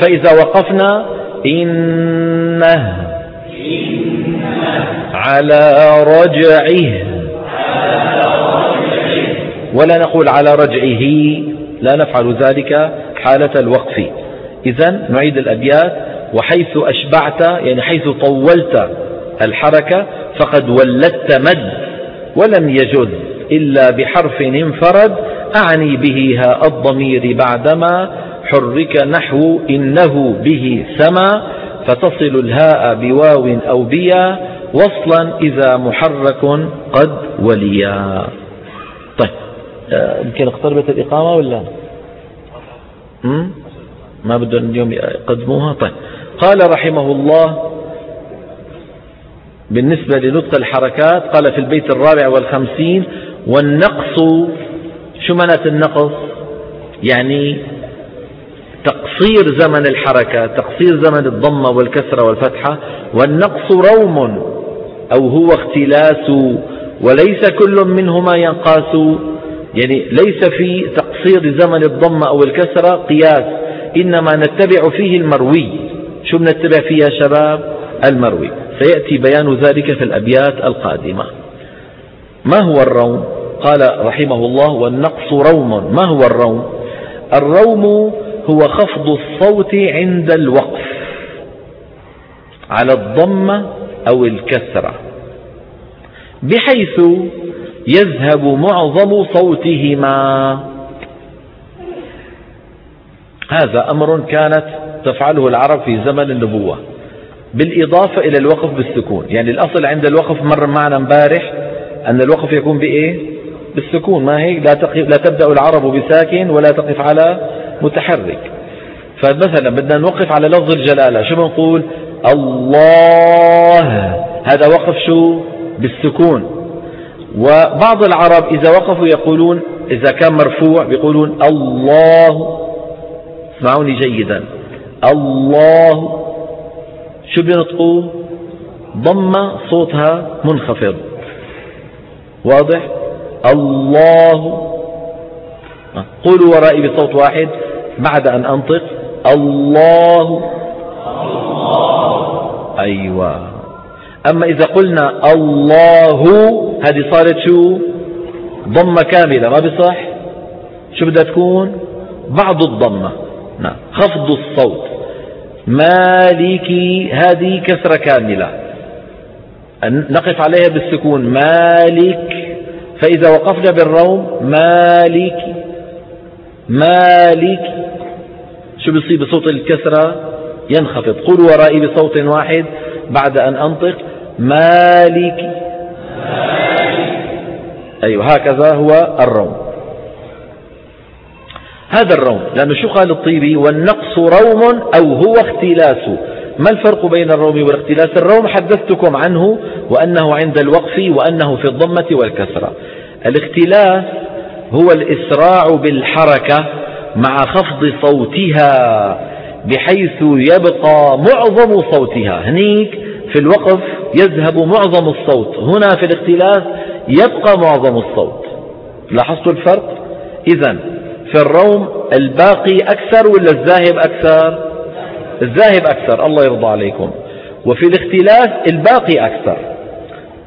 فإذا وقفنا إنه على رجعه. ولا نقول على رجعه لا نفعل ذلك حالة الوقف. إذا نعيد الأبيات وحيث أشبعت يعني حيث طولت الحركة فقد ولدت مد ولم يجد إلا بحرف انفرد أعني به هاء الضمير بعدما حرك نحو إنه به سما فتصل الهاء بواو أو بيا وصلا إذا محرك قد وليا. طيب آه، يمكن اقتربت الإقامة ولا؟ ما بدهم اليوم يقدموها؟ طيب. قال رحمه الله بالنسبة لنطق الحركات قال في البيت الرابع والخمسين والنقص شو معنات النقص؟ يعني تقصير زمن الحركة تقصير زمن الضمة والكسرة والفتحة والنقص روم أو هو اختلاس وليس كل منهما ينقاس. يعني ليس في تقصير زمن الضمة أو الكسرة قياس إنما نتبع فيه المروي. شو بنتبع فيه يا شباب؟ المروي. سيأتي بيان ذلك في الأبيات القادمة. ما هو الروم؟ قال رحمه الله والنقص روم. ما هو الروم؟ الروم هو خفض الصوت عند الوقف على الضمة أو الكسرة بحيث يذهب معظم صوتهما. هذا أمر كانت تفعله العرب في زمن النبوة بالإضافة إلى الوقف بالسكون. يعني الأصل عند الوقف مر معنا امبارح أن الوقف يكون بإيه؟ بالسكون ما هيك لا, تقف لا تبدأ العرب بساكن ولا تقف على متحرك. فمثلا بدنا نوقف على لفظ الجلالة. شو بنقول؟ الله. هذا وقف شو؟ بالسكون. وبعض العرب إذا وقفوا يقولون إذا كان مرفوع بيقولون الله. اسمعوني جيدا. الله. شو بينطقوا ضم صوتها منخفض. واضح؟ الله. قولوا ورائي بصوت واحد بعد أن أنطق. الله. أيوة. أما إذا قلنا الله هذه صارت شو؟ ضمة كاملة ما بصح شو بدها تكون؟ بعض الضمة. نعم. خفض الصوت. مالكي هذه كسرة كاملة. نقف عليها بالسكون. مالك. فإذا وقفنا بالروم مالك مالك. شو بيصير بصوت الكسرة؟ ينخفض. قل ورائي بصوت واحد بعد أن أنطق. مالك. أيوه هكذا هو الروم. هذا الروم لأنه شو قال الطيبي؟ والنقص روم أو هو اختلاس. ما الفرق بين الروم والاختلاس؟ الروم حدثتكم عنه وأنه عند الوقف وأنه في الضمة والكسرة. الاختلاس هو الإسراع بالحركة مع خفض صوتها بحيث يبقى معظم صوتها. هنيك في الوقف يذهب معظم الصوت. هنا في الاختلاس يبقى معظم الصوت. لاحظتوا الفرق؟ إذا في الروم الباقي أكثر ولا الذاهب أكثر؟ الذاهب أكثر الله يرضى عليكم. وفي الاختلاس الباقي أكثر.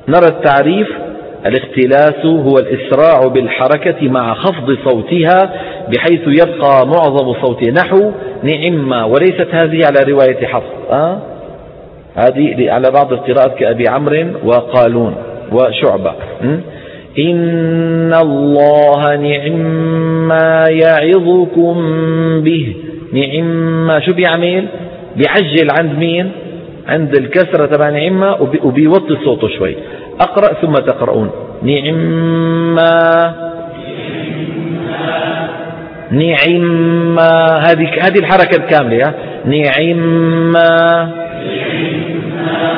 نرى التعريف الاختلاس هو الإسراع بالحركة مع خفض صوتها بحيث يبقى معظم صوتها نحو نعم وليست هذه على رواية حفص. أه؟ هذه على بعض القراءات كأبي عمرو وقالون وشعبة. إن الله نعم ما يعظكم به. نعم ما شو بيعمل؟ بيعجل عند مين؟ عند الكسرة تبع نعمة وبيوطي صوته شوي. أقرأ ثم تقرؤون. نعمة. نعمة. هذه هذه الحركة الكاملة نعمة.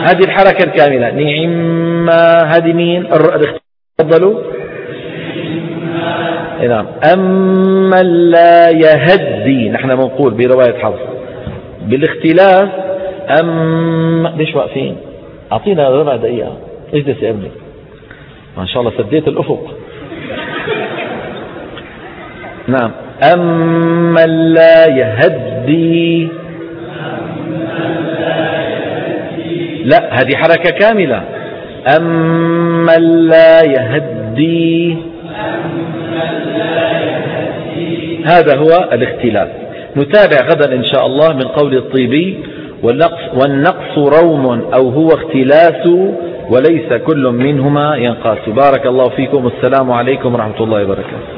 هذه الحركة الكاملة. نعمة. هذه مين؟ تفضلوا. نعم. أما لا يهدي نحن بنقول برواية حفص. بالاختلاف أم ليش واقفين؟ أعطينا ربع دقيقة. اجلس يا ابني. ما شاء الله سديت الأفق. نعم. أما لا يهدي. لا هذه حركة كاملة. أما لا يهدي. هذا هو الاختلاف نتابع غدا إن شاء الله من قول الطيبي. والنقص, والنقص روم أو هو اختلاس وليس كل منهما ينقاس. بارك الله فيكم. والسلام عليكم ورحمة الله وبركاته.